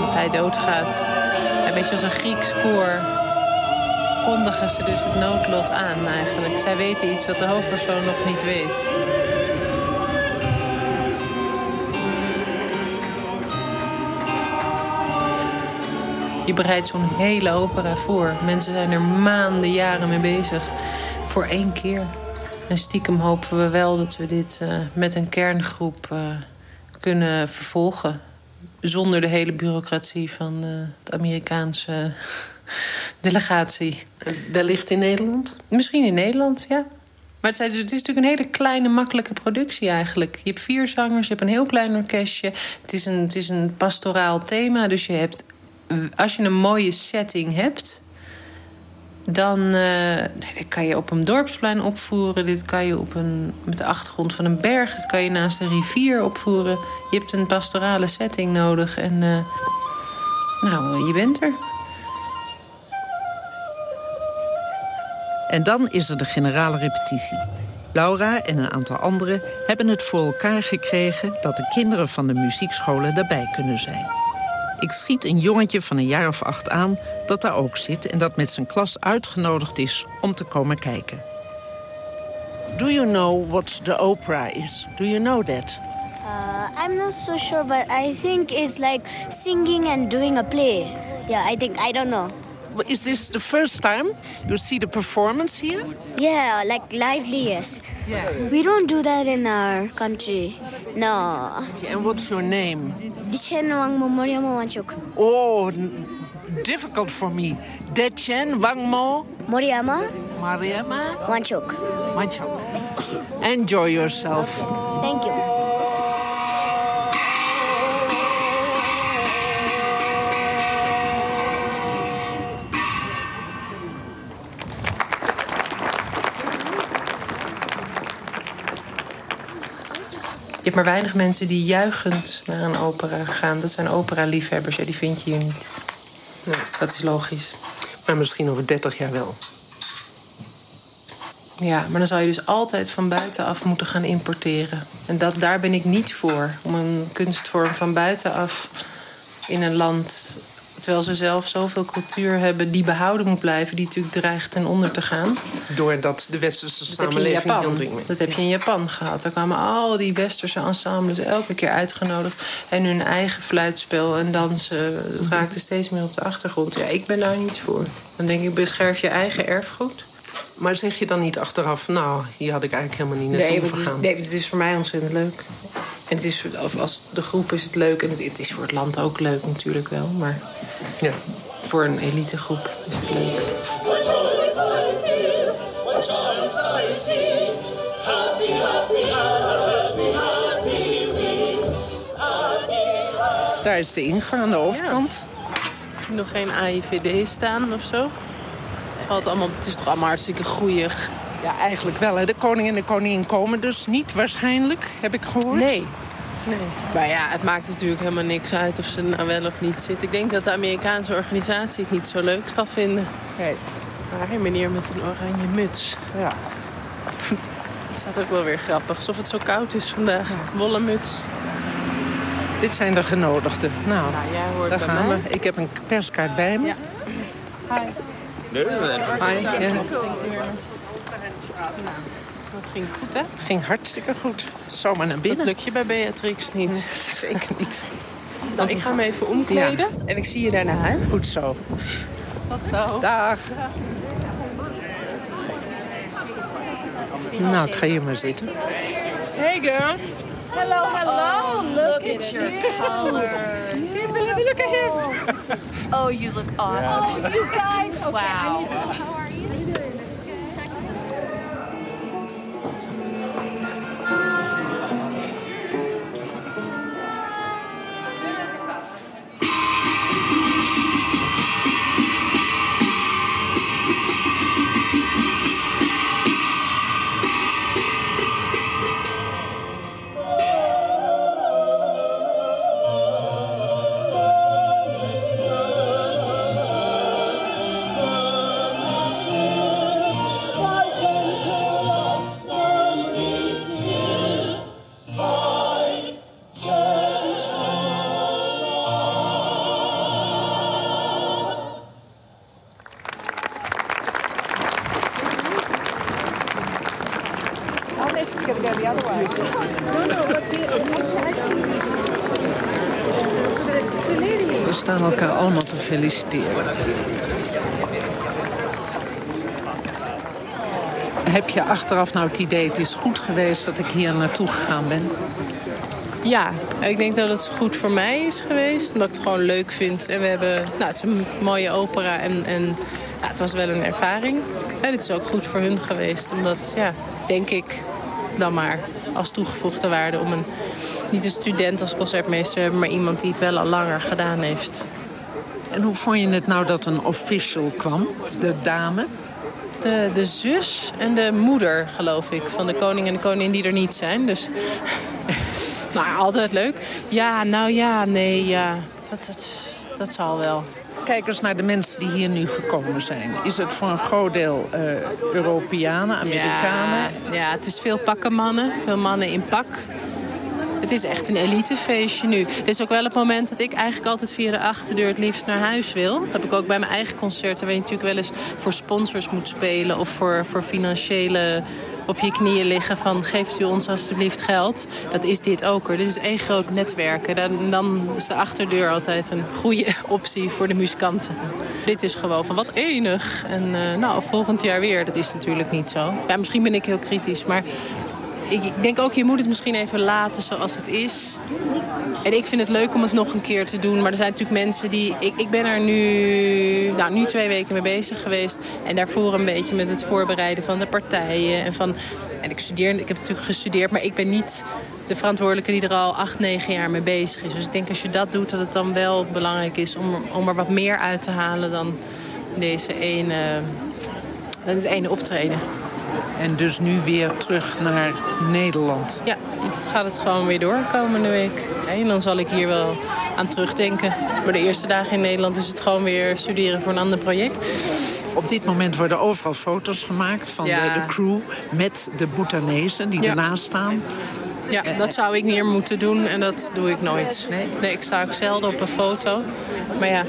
Dat hij doodgaat. Een beetje als een Grieks koor kondigen ze dus het noodlot aan eigenlijk. Zij weten iets wat de hoofdpersoon nog niet weet. Je bereidt zo'n hele opera voor. Mensen zijn er maanden, jaren mee bezig. Voor één keer. En stiekem hopen we wel dat we dit eh, met een kerngroep eh, kunnen vervolgen. Zonder de hele bureaucratie van eh de Amerikaanse delegatie.
Wellicht in Nederland?
Misschien in Nederland, ja. Maar het, zijn, het is natuurlijk een hele kleine, makkelijke productie eigenlijk. Je hebt vier zangers, je hebt een heel klein orkestje. Het is een, het is een pastoraal thema, dus je hebt... Als je een mooie setting hebt... Dan, eh, kan je op een dorpsplein opvoeren. Dit kan je op een, met de achtergrond van een berg. Dit kan je naast een rivier opvoeren. Je hebt een pastorale setting nodig. En eh, nou, je bent er.
En dan is er de generale repetitie. Laura en een aantal anderen hebben het voor elkaar gekregen... dat de kinderen van de muziekscholen daarbij kunnen zijn. Ik schiet een jongetje van een jaar of acht aan dat daar ook zit... en dat met zijn klas uitgenodigd is om te komen kijken. Do you know what the opera is? Do you know that?
Uh, I'm not so sure, but I think it's like singing and doing a play. Yeah, I think I don't know.
Is this the first time you see the performance here?
Yeah, like lively, yes.
Yeah.
We don't do that in our country. No.
And what's your name?
Dichen Wang Momoriamo Wanchuk.
Oh, difficult for me. Dechen Wangmo
Moriyama
Mariama
Wanchuk.
Wanchok. Enjoy yourself.
Thank you.
Hebt maar weinig mensen die juichend naar een opera gaan. Dat zijn opera-liefhebbers. Ja, die vind je hier niet. Nee, dat is logisch.
Maar misschien over 30 jaar wel.
Ja, maar dan zou je dus altijd van buitenaf moeten gaan importeren. En dat, daar ben ik niet voor. Om een kunstvorm van buitenaf in een land... terwijl ze zelf zoveel cultuur hebben die behouden moet blijven... die natuurlijk dreigt ten onder te gaan.
Doordat de westerse
Dat
samenleving
Japan.
dringend-
Dat heb je in Japan gehad. Daar kwamen al die westerse ensembles elke keer uitgenodigd. En hun eigen fluitspel en dansen. Het raakte steeds meer op de achtergrond. Ja, ik ben daar niet voor. Dan denk ik, bescherf je eigen erfgoed.
Maar zeg je dan niet achteraf... nou, hier had ik eigenlijk helemaal niet naartoe
Nee, want
hoeven
het is,
gaan?
nee, het is voor mij ontzettend leuk. En het is, of als de groep is het leuk. En het, het is voor het land ook leuk natuurlijk wel. Maar
ja.
voor een elitegroep is het leuk.
Daar is de ingang aan de overkant.
Ik zie nog geen AIVD staan of zo. Het, allemaal, het is toch allemaal hartstikke goeig.
Ja, eigenlijk wel. Hè. De koning en de koningin komen dus niet waarschijnlijk, heb ik gehoord.
Nee. Nee. Maar ja, het maakt natuurlijk helemaal niks uit of ze nou wel of niet zit. Ik denk dat de Amerikaanse organisatie het niet zo leuk zal vinden.
Nee.
Maar een meneer met een oranje muts.
Ja.
Dat staat ook wel weer grappig. Alsof het zo koud is vandaag. Wollen muts.
Dit zijn de genodigden. Nou,
jij hoort
daar gaan
mij.
we. Ik heb een perskaart bij me.
Ja. Hi.
Hi. Ja.
Dat ging goed, hè?
Ging hartstikke goed. Zomaar naar binnen.
Dat lukt je bij Beatrix niet.
Zeker niet.
Nou, ik ga me even omkleden. En ik zie je daarna, hè?
Goed zo.
Tot zo.
Dag. Nou, ik ga hier maar zitten.
Hey, girls.
Hello, hello. look, at your colors.
Look at him.
Oh, you look awesome.
Oh, you guys. Okay,
Wow.
Heb je achteraf nou het idee, het is goed geweest dat ik hier naartoe gegaan ben?
Ja, ik denk dat het goed voor mij is geweest. Omdat ik het gewoon leuk vind. En we hebben, nou, het is een mooie opera en, en ja, het was wel een ervaring. En het is ook goed voor hun geweest. Omdat, ja, denk ik dan maar als toegevoegde waarde... om een, niet een student als concertmeester maar iemand die het wel al langer gedaan heeft.
En hoe vond je het nou dat een official kwam, de dame?
De, de zus en de moeder, geloof ik, van de koning en de koningin die er niet zijn. Dus nou, altijd leuk. Ja, nou ja, nee, ja. Dat, dat, dat zal wel.
Kijk eens naar de mensen die hier nu gekomen zijn. Is het voor een groot deel uh, Europeanen, Amerikanen?
Ja, ja, het is veel pakkenmannen. Veel mannen in pak. Het is echt een elitefeestje nu. Het is ook wel het moment dat ik eigenlijk altijd via de achterdeur het liefst naar huis wil. Dat heb ik ook bij mijn eigen concerten. Waar je natuurlijk wel eens voor sponsors moet spelen. Of voor, voor financiële op je knieën liggen van geeft u ons alstublieft geld. Dat is dit ook hoor. Dit is één groot netwerken. Dan, dan is de achterdeur altijd een goede optie voor de muzikanten. Dit is gewoon van wat enig. En uh, nou, volgend jaar weer. Dat is natuurlijk niet zo. Misschien ben ik heel kritisch, maar ik denk ook, je moet het misschien even laten zoals het is. En ik vind het leuk om het nog een keer te doen. Maar er zijn natuurlijk mensen die... Ik, ik ben er nu, nou, nu twee weken mee bezig geweest. En daarvoor een beetje met het voorbereiden van de partijen. En, van, en ik studeer, ik heb natuurlijk gestudeerd, maar ik ben niet de verantwoordelijke die er al acht, negen jaar mee bezig is. Dus ik denk als je dat doet, dat het dan wel belangrijk is om, om er wat meer uit te halen dan deze ene, dan het ene optreden.
En dus nu weer terug naar Nederland.
Ja, gaat het gewoon weer door komende week. En dan zal ik hier wel aan terugdenken. Maar de eerste dagen in Nederland is het gewoon weer studeren voor een ander project.
Op dit moment worden overal foto's gemaakt van de, de, crew met de Bhutanese die ernaast staan.
Ja, dat zou ik meer moeten doen en dat doe ik nooit. Nee, nee ik sta ook zelden op een foto. Maar ja,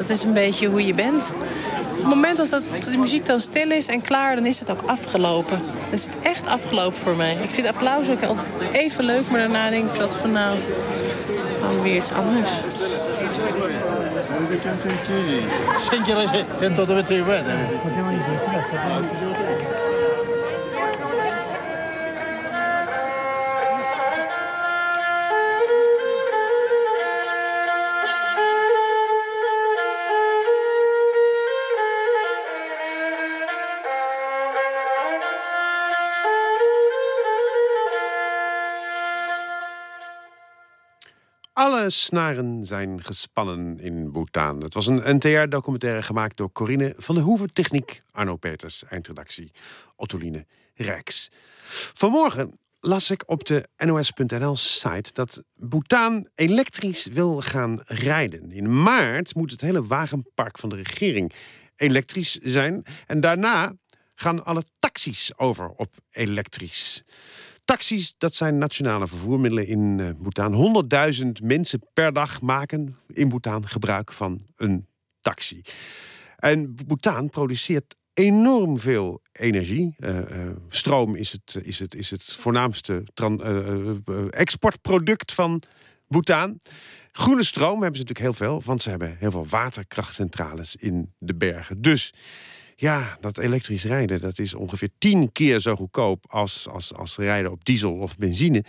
dat is een beetje hoe je bent. Op het moment dat, de muziek dan stil is en klaar, dan is het ook afgelopen. Dan is het echt afgelopen voor mij. Ik vind applaus ook altijd even leuk, maar daarna denk ik dat van nou, dan weer iets anders.
Snaren zijn gespannen in Bhutan. Het was een NTR-documentaire gemaakt door Corine van de Hoeven Techniek, Arno Peters, eindredactie, Ottoline Rijks. Vanmorgen las ik op de NOS.nl-site dat Bhutan elektrisch wil gaan rijden. In maart moet het hele wagenpark van de regering elektrisch zijn. En daarna gaan alle taxis over op elektrisch. Taxis, dat zijn nationale vervoermiddelen in uh, Bhutan. 100.000 mensen per dag maken in Bhutan gebruik van een taxi. En Bhutan produceert enorm veel energie. Uh, stroom is het, is het, is het voornaamste exportproduct van Bhutan. Groene stroom hebben ze natuurlijk heel veel, want ze hebben heel veel waterkrachtcentrales in de bergen. Dus ja, dat elektrisch rijden dat is ongeveer tien keer zo goedkoop als, als, als rijden op diesel of benzine.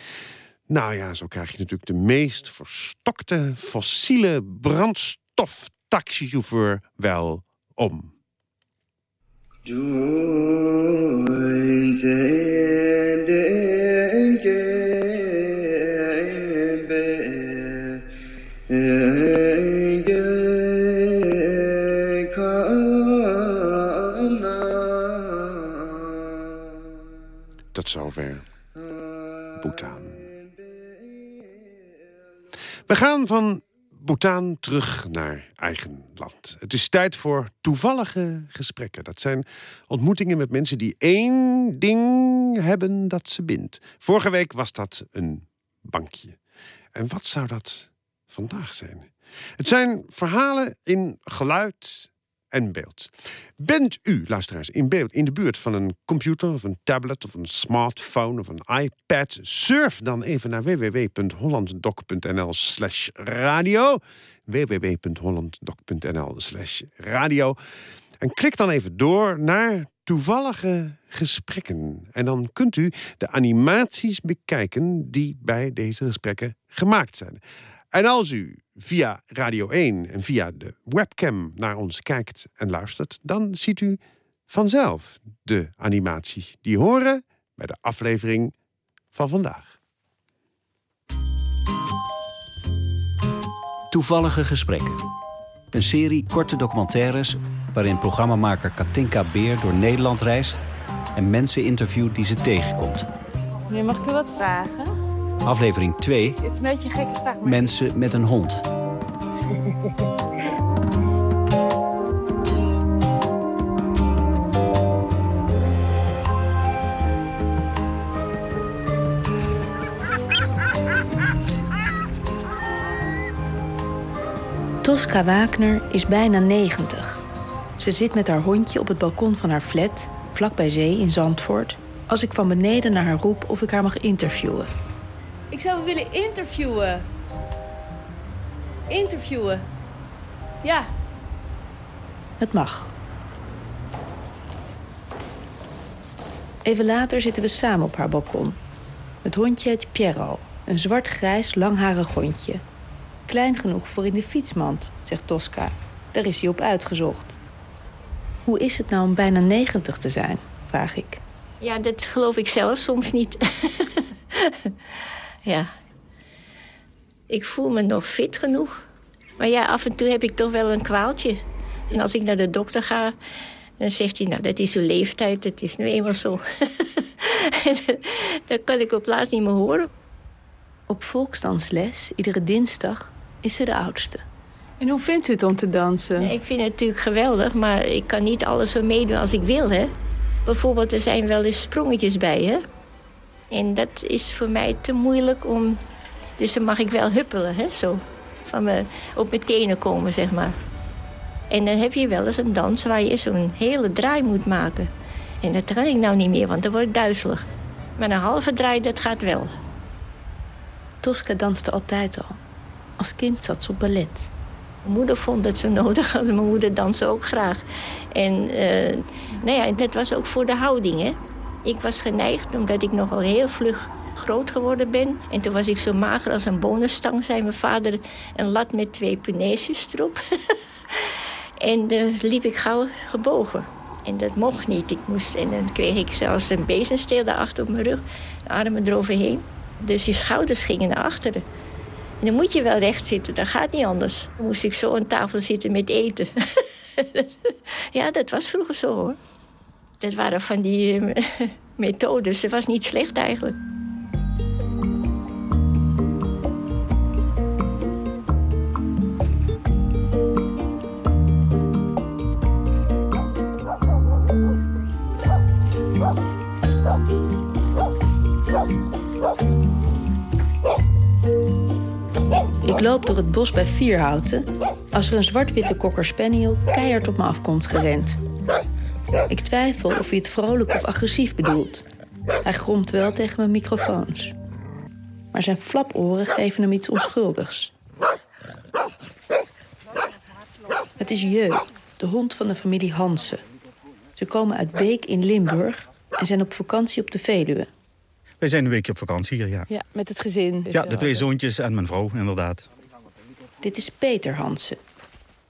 Nou ja, zo krijg je natuurlijk de meest verstokte fossiele brandstoftaxichauffeur wel om. Tot zover Bhutan. We gaan van Bhutan terug naar eigen land. Het is tijd voor toevallige gesprekken. Dat zijn ontmoetingen met mensen die één ding hebben dat ze bindt. Vorige week was dat een bankje. En wat zou dat vandaag zijn? Het zijn verhalen in geluid beeld. Bent u, luisteraars, in, beeld, in de buurt van een computer of een tablet of een smartphone of een iPad? Surf dan even naar www.hollanddoc.nl slash radio. www.hollanddoc.nl slash radio. En klik dan even door naar toevallige gesprekken. En dan kunt u de animaties bekijken die bij deze gesprekken gemaakt zijn. En als u via Radio 1 en via de webcam naar ons kijkt en luistert, dan ziet u vanzelf de animatie die horen bij de aflevering van vandaag.
Toevallige gesprekken. Een serie korte documentaires waarin programmamaker Katinka Beer door Nederland reist en mensen interviewt die ze tegenkomt.
Meneer, mag ik u wat vragen?
Aflevering 2.
Het is een beetje een gekke vraag, maar...
Mensen met een hond.
Tosca Wagner is bijna 90. Ze zit met haar hondje op het balkon van haar flat, vlak bij zee in Zandvoort, als ik van beneden naar haar roep of ik haar mag interviewen.
Ik zou willen interviewen. Interviewen. Ja.
Het mag. Even later zitten we samen op haar balkon. Het hondje heet Piero, een zwart-grijs langharig hondje. Klein genoeg voor in de fietsmand, zegt Tosca. Daar is hij op uitgezocht. Hoe is het nou om bijna 90 te zijn, vraag ik.
Ja, dat geloof ik zelf soms niet. ja. Ik voel me nog fit genoeg. Maar ja, af en toe heb ik toch wel een kwaaltje. En als ik naar de dokter ga, dan zegt hij... nou, dat is uw leeftijd, dat is nu eenmaal zo. dat kan ik op laatst niet meer horen.
Op volksdansles, iedere dinsdag, is ze de oudste.
En hoe vindt u het om te dansen?
Nee, ik vind het natuurlijk geweldig, maar ik kan niet alles zo meedoen als ik wil, hè. Bijvoorbeeld, er zijn wel eens sprongetjes bij, hè. En dat is voor mij te moeilijk om... Dus dan mag ik wel huppelen, hè, zo. Van me, op mijn tenen komen, zeg maar. En dan heb je wel eens een dans waar je zo'n hele draai moet maken. En dat kan ik nou niet meer, want dan wordt het duizelig. Maar een halve draai, dat gaat wel.
Tosca danste altijd al. Als kind zat ze op ballet.
Mijn moeder vond het zo nodig. Mijn moeder danste ook graag. En uh, nou ja, dat was ook voor de houding, hè. Ik was geneigd, omdat ik nogal heel vlug groot geworden ben. En toen was ik zo mager als een bonenstang, zei mijn vader. Een lat met twee punaisjes erop. en dan liep ik gauw gebogen. En dat mocht niet. Ik moest, en dan kreeg ik zelfs een bezemsteel daarachter op mijn rug. Armen eroverheen. Dus die schouders gingen naar achteren. En dan moet je wel recht zitten, dat gaat niet anders. Dan moest ik zo aan tafel zitten met eten. ja, dat was vroeger zo hoor. Dat waren van die uh, methodes. Dat was niet slecht eigenlijk.
Ik loop door het bos bij Vierhouten als er een zwart-witte cocker spaniel keihard op me afkomt gerend. Ik twijfel of hij het vrolijk of agressief bedoelt. Hij gromt wel tegen mijn microfoons. Maar zijn flaporen geven hem iets onschuldigs. Het is Jeu, de hond van de familie Hansen. Ze komen uit Beek in Limburg en zijn op vakantie op de Veluwe.
Wij zijn een weekje op vakantie hier, ja.
Ja, met het gezin. Dus
ja, de twee zoontjes en mijn vrouw, inderdaad.
Dit is Peter Hansen.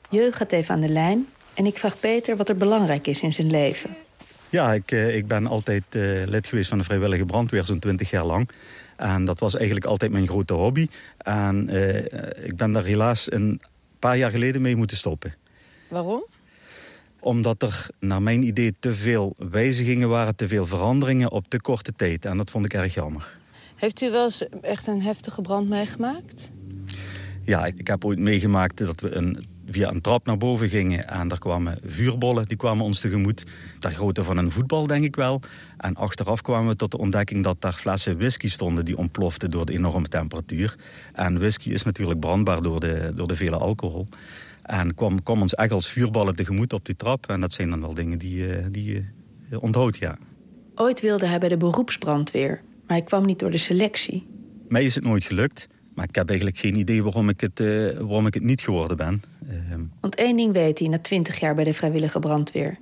Jeu gaat even aan de lijn en ik vraag Peter wat er belangrijk is in zijn leven.
Ja, ik, eh, ik ben altijd uh, lid geweest van de vrijwillige brandweer, zo'n twintig jaar lang. En dat was eigenlijk altijd mijn grote hobby. En uh, ik ben daar helaas een paar jaar geleden mee moeten stoppen.
Waarom?
Omdat er naar mijn idee te veel wijzigingen waren, te veel veranderingen op te korte tijd. En dat vond ik erg jammer.
Heeft u wel eens echt een heftige brand meegemaakt?
Ja, ik, ik heb ooit meegemaakt dat we een, via een trap naar boven gingen. En daar kwamen vuurbollen, die kwamen ons tegemoet. Ter grootte van een voetbal, denk ik wel. En achteraf kwamen we tot de ontdekking dat daar flessen whisky stonden... die ontploften door de enorme temperatuur. En whisky is natuurlijk brandbaar door de, door de vele alcohol. En kwam, kwam ons echt als vuurballen tegemoet op die trap. En dat zijn dan wel dingen die, uh, die je uh, onthoudt, ja.
Ooit wilde hij bij de beroepsbrandweer, maar hij kwam niet door de selectie.
Mij is het nooit gelukt. Maar ik heb eigenlijk geen idee waarom ik het, uh, waarom ik het niet geworden ben.
Ehm, Want één ding weet hij na twintig jaar bij de vrijwillige brandweer.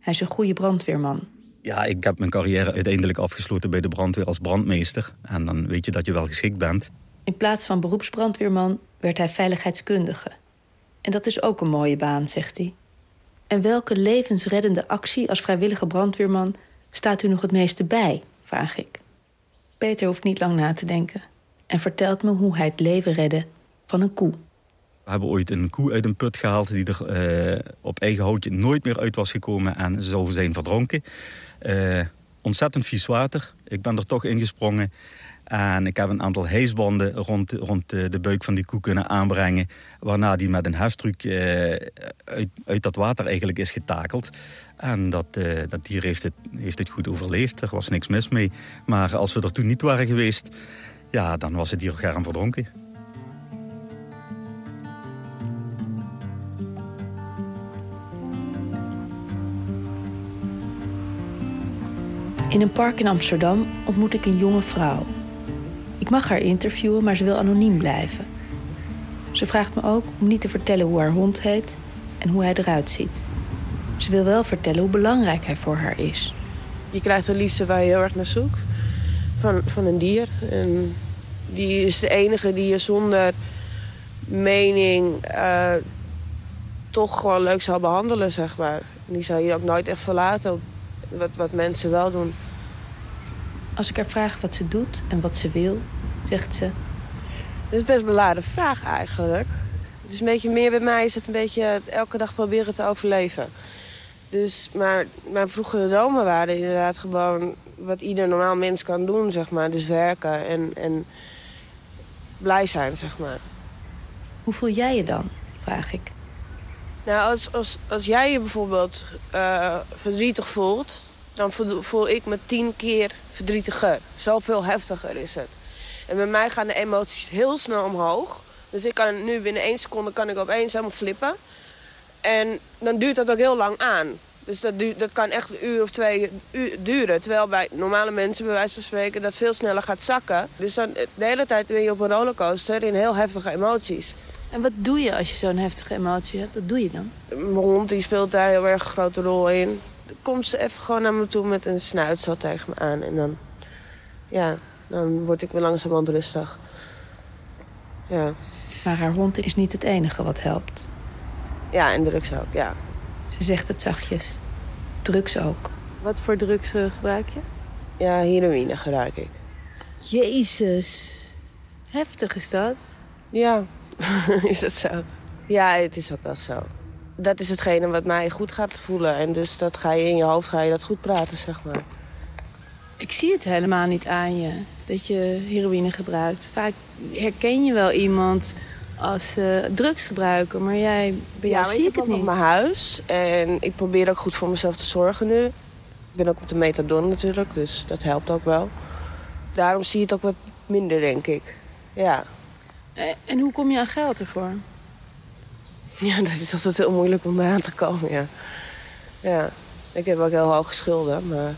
Hij is een goede brandweerman.
Ja, ik heb mijn carrière uiteindelijk afgesloten bij de brandweer als brandmeester. En dan weet je dat je wel geschikt bent.
In plaats van beroepsbrandweerman werd hij veiligheidskundige. En dat is ook een mooie baan, zegt hij. En welke levensreddende actie als vrijwillige brandweerman staat u nog het meeste bij, vraag ik. Peter hoeft niet lang na te denken en vertelt me hoe hij het leven redde van een koe.
We hebben ooit een koe uit een put gehaald die er uh, op eigen houtje nooit meer uit was gekomen en zou zijn verdronken. Uh, ontzettend vies water. Ik ben er toch ingesprongen. En ik heb een aantal heesbanden rond, rond de buik van die koe kunnen aanbrengen. Waarna die met een heftruc uh, uit, uit, dat water eigenlijk is getakeld. En dat, dat dier heeft het, heeft het goed overleefd. Er was niks mis mee. Maar als we er toen niet waren geweest, ja, dan was het dier germ verdronken.
In een park in Amsterdam ontmoet ik een jonge vrouw. Ik mag haar interviewen, maar ze wil anoniem blijven. Ze vraagt me ook om niet te vertellen hoe haar hond heet en hoe hij eruit ziet. Ze wil wel vertellen hoe belangrijk hij voor haar is.
Je krijgt de liefde waar je heel erg naar zoekt. Van, van een dier. En die is de enige die je zonder mening uh, toch gewoon leuk zou behandelen, zeg maar. En die zou je ook nooit echt verlaten. Wat, wat mensen wel doen.
Als ik haar vraag wat ze doet en wat ze wil, zegt ze...
Dat is best een beladen vraag eigenlijk. Het is een beetje meer bij mij is het een beetje elke dag proberen te overleven. Dus, maar mijn vroegere dromen waren inderdaad gewoon wat ieder normaal mens kan doen, zeg maar. Dus werken en, en blij zijn, zeg maar.
Hoe voel jij je dan, vraag ik.
Nou, als, als, als jij je bijvoorbeeld uh, verdrietig voelt... dan voel, voel, ik me tien keer verdrietiger. Zoveel heftiger is het. En bij mij gaan de emoties heel snel omhoog. Dus ik kan nu binnen één seconde kan ik opeens helemaal flippen. En dan duurt dat ook heel lang aan. Dus dat, dat kan echt een uur of twee uur duren. Terwijl bij normale mensen, bij wijze van spreken, dat veel sneller gaat zakken. Dus dan de hele tijd ben je op een rollercoaster in heel heftige emoties.
En wat doe je als je zo'n heftige emotie hebt? Wat doe je dan?
Mijn hond die speelt daar heel erg een grote rol in. Dan komt ze even gewoon naar me toe met een snuit zo tegen me aan. En dan, ja, dan word ik weer langzamerhand rustig. Ja.
Maar haar hond is niet het enige wat helpt.
Ja, en drugs ook, ja.
Ze zegt het zachtjes. Drugs ook.
Wat voor drugs gebruik je? Ja, heroïne gebruik ik.
Jezus. Heftig is dat?
Ja, is dat zo? Ja, het is ook wel zo. Dat is hetgene wat mij goed gaat voelen. En dus dat ga je in je hoofd ga je dat goed praten, zeg maar.
Ik zie het helemaal niet aan je, dat je heroïne gebruikt. Vaak herken je wel iemand als uh, drugsgebruiker, maar jij, bij jou
ja,
zie ik het niet.
op mijn huis en ik probeer ook goed voor mezelf te zorgen nu. Ik ben ook op de metadon natuurlijk, dus dat helpt ook wel. Daarom zie je het ook wat minder, denk ik. Ja.
En hoe kom je aan geld ervoor?
Ja, dat is altijd heel moeilijk om eraan te komen, ja. Ja, ik heb ook heel hoge schulden, maar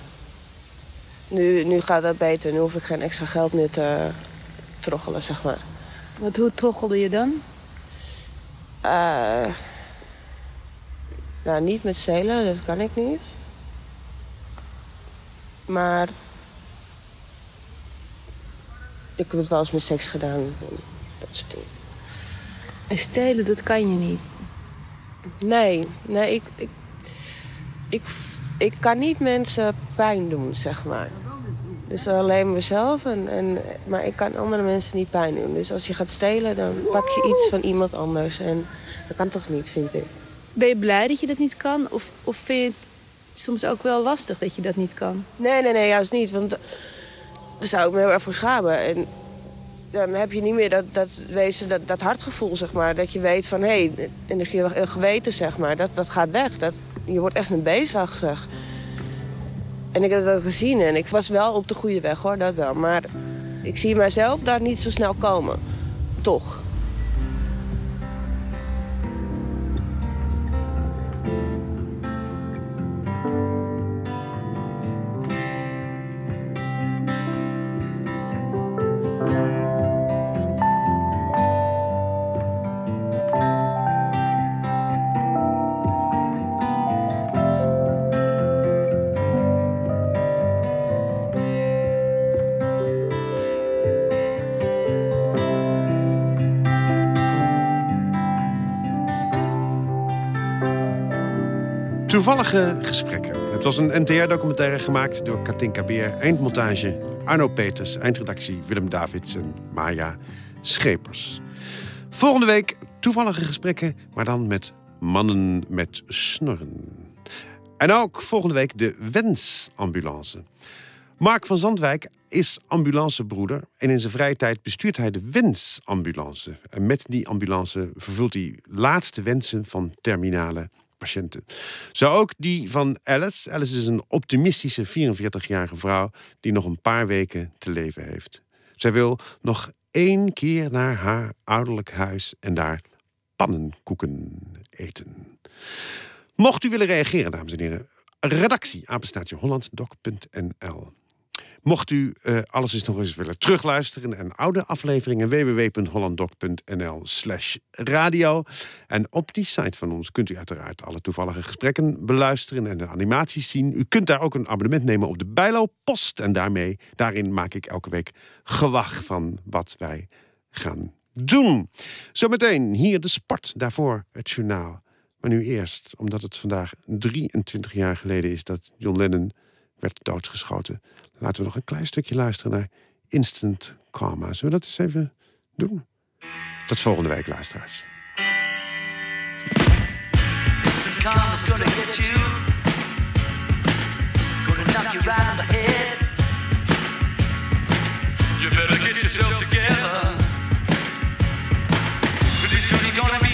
nu, nu gaat dat beter. Nu hoef ik geen extra geld meer te troggelen, zeg maar.
Wat, hoe troggelde je dan?
Uh, nou, niet met zelen, dat kan ik niet. Maar ik heb het wel eens met seks gedaan. En dat soort dingen.
En stelen, dat kan je niet?
Nee, nee, ik, ik, ik, ik kan niet mensen pijn doen, zeg maar. Dus alleen mezelf, en, en, maar ik kan andere mensen niet pijn doen. Dus als je gaat stelen, dan pak je iets van iemand anders. En dat kan toch niet, vind ik.
Ben je blij dat je dat niet kan? Of, of vind je het soms ook wel lastig dat je dat niet kan?
Nee, nee, nee, juist niet. Want daar zou ik me heel erg voor schamen. En dan heb je niet meer dat, dat wezen, dat, dat hartgevoel, zeg maar. Dat je weet van, hé, hey, en je geweten, zeg maar, dat, dat gaat weg. Dat, je wordt echt een bezig, zeg. En ik heb dat gezien en ik was wel op de goede weg, hoor, dat wel. Maar ik zie mijzelf daar niet zo snel komen. Toch.
Toevallige gesprekken. Het was een NTR-documentaire gemaakt door Katinka Beer. Eindmontage Arno Peters. Eindredactie Willem Davids en Maya Schepers. Volgende week toevallige gesprekken, maar dan met mannen met snorren. En ook volgende week de wensambulance. Mark van Zandwijk is ambulancebroeder en in zijn vrije tijd bestuurt hij de wensambulance. En met die ambulance vervult hij laatste wensen van terminale patiënten. Zo ook die van Alice. Alice is een optimistische 44-jarige vrouw die nog een paar weken te leven heeft. Zij wil nog één keer naar haar ouderlijk huis en daar pannenkoeken eten. Mocht u willen reageren, dames en heren, redactie apenstaatje hollanddoc.nl. Mocht u uh, alles eens nog eens willen terugluisteren en oude afleveringen www.hollanddoc.nl slash radio. En op die site van ons kunt u uiteraard alle toevallige gesprekken beluisteren en de animaties zien. U kunt daar ook een abonnement nemen op de Bijlo Post. En daarmee, daarin maak ik elke week gewag van wat wij gaan doen. Zometeen hier de sport, daarvoor het journaal. Maar nu eerst, omdat het vandaag 23 jaar geleden is dat John Lennon werd doodgeschoten. Laten we nog een klein stukje luisteren naar Instant Karma. Zullen we dat eens even doen? Tot volgende week, luisteraars. Instant Karma's gonna get you. Gonna knock you right on the head. You better get yourself together. Pretty soon you're gonna be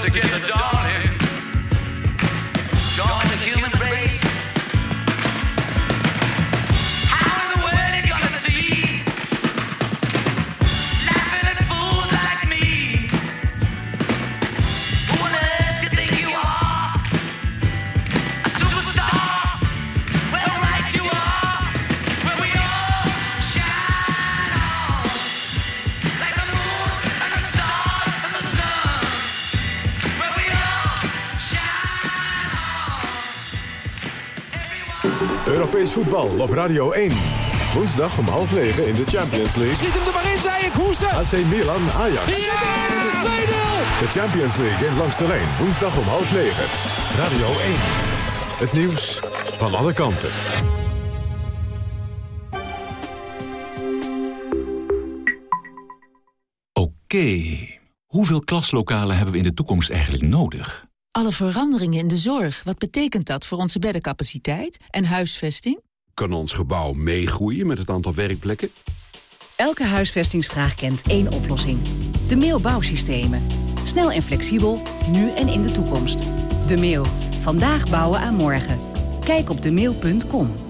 together, darling.
Voetbal op Radio 1. Woensdag om half negen in de Champions League.
Schiet hem er maar in, zei ik. Hoesen.
AC Milan Ajax.
Ja, het is 2-0.
De Champions League in Langs de Lijn. Woensdag om half negen. Radio 1. Het nieuws van alle kanten.
Oké, hoeveel klaslokalen hebben we in de toekomst eigenlijk nodig?
Alle veranderingen in de zorg, wat betekent dat voor onze beddencapaciteit en huisvesting?
Kan ons gebouw meegroeien met het aantal werkplekken?
Elke huisvestingsvraag kent één oplossing. De Mail Bouwsystemen. Snel en flexibel, nu en in de toekomst. De Mail. Vandaag bouwen aan morgen. Kijk op demail.com.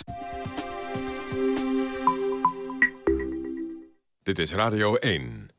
Dit is Radio 1.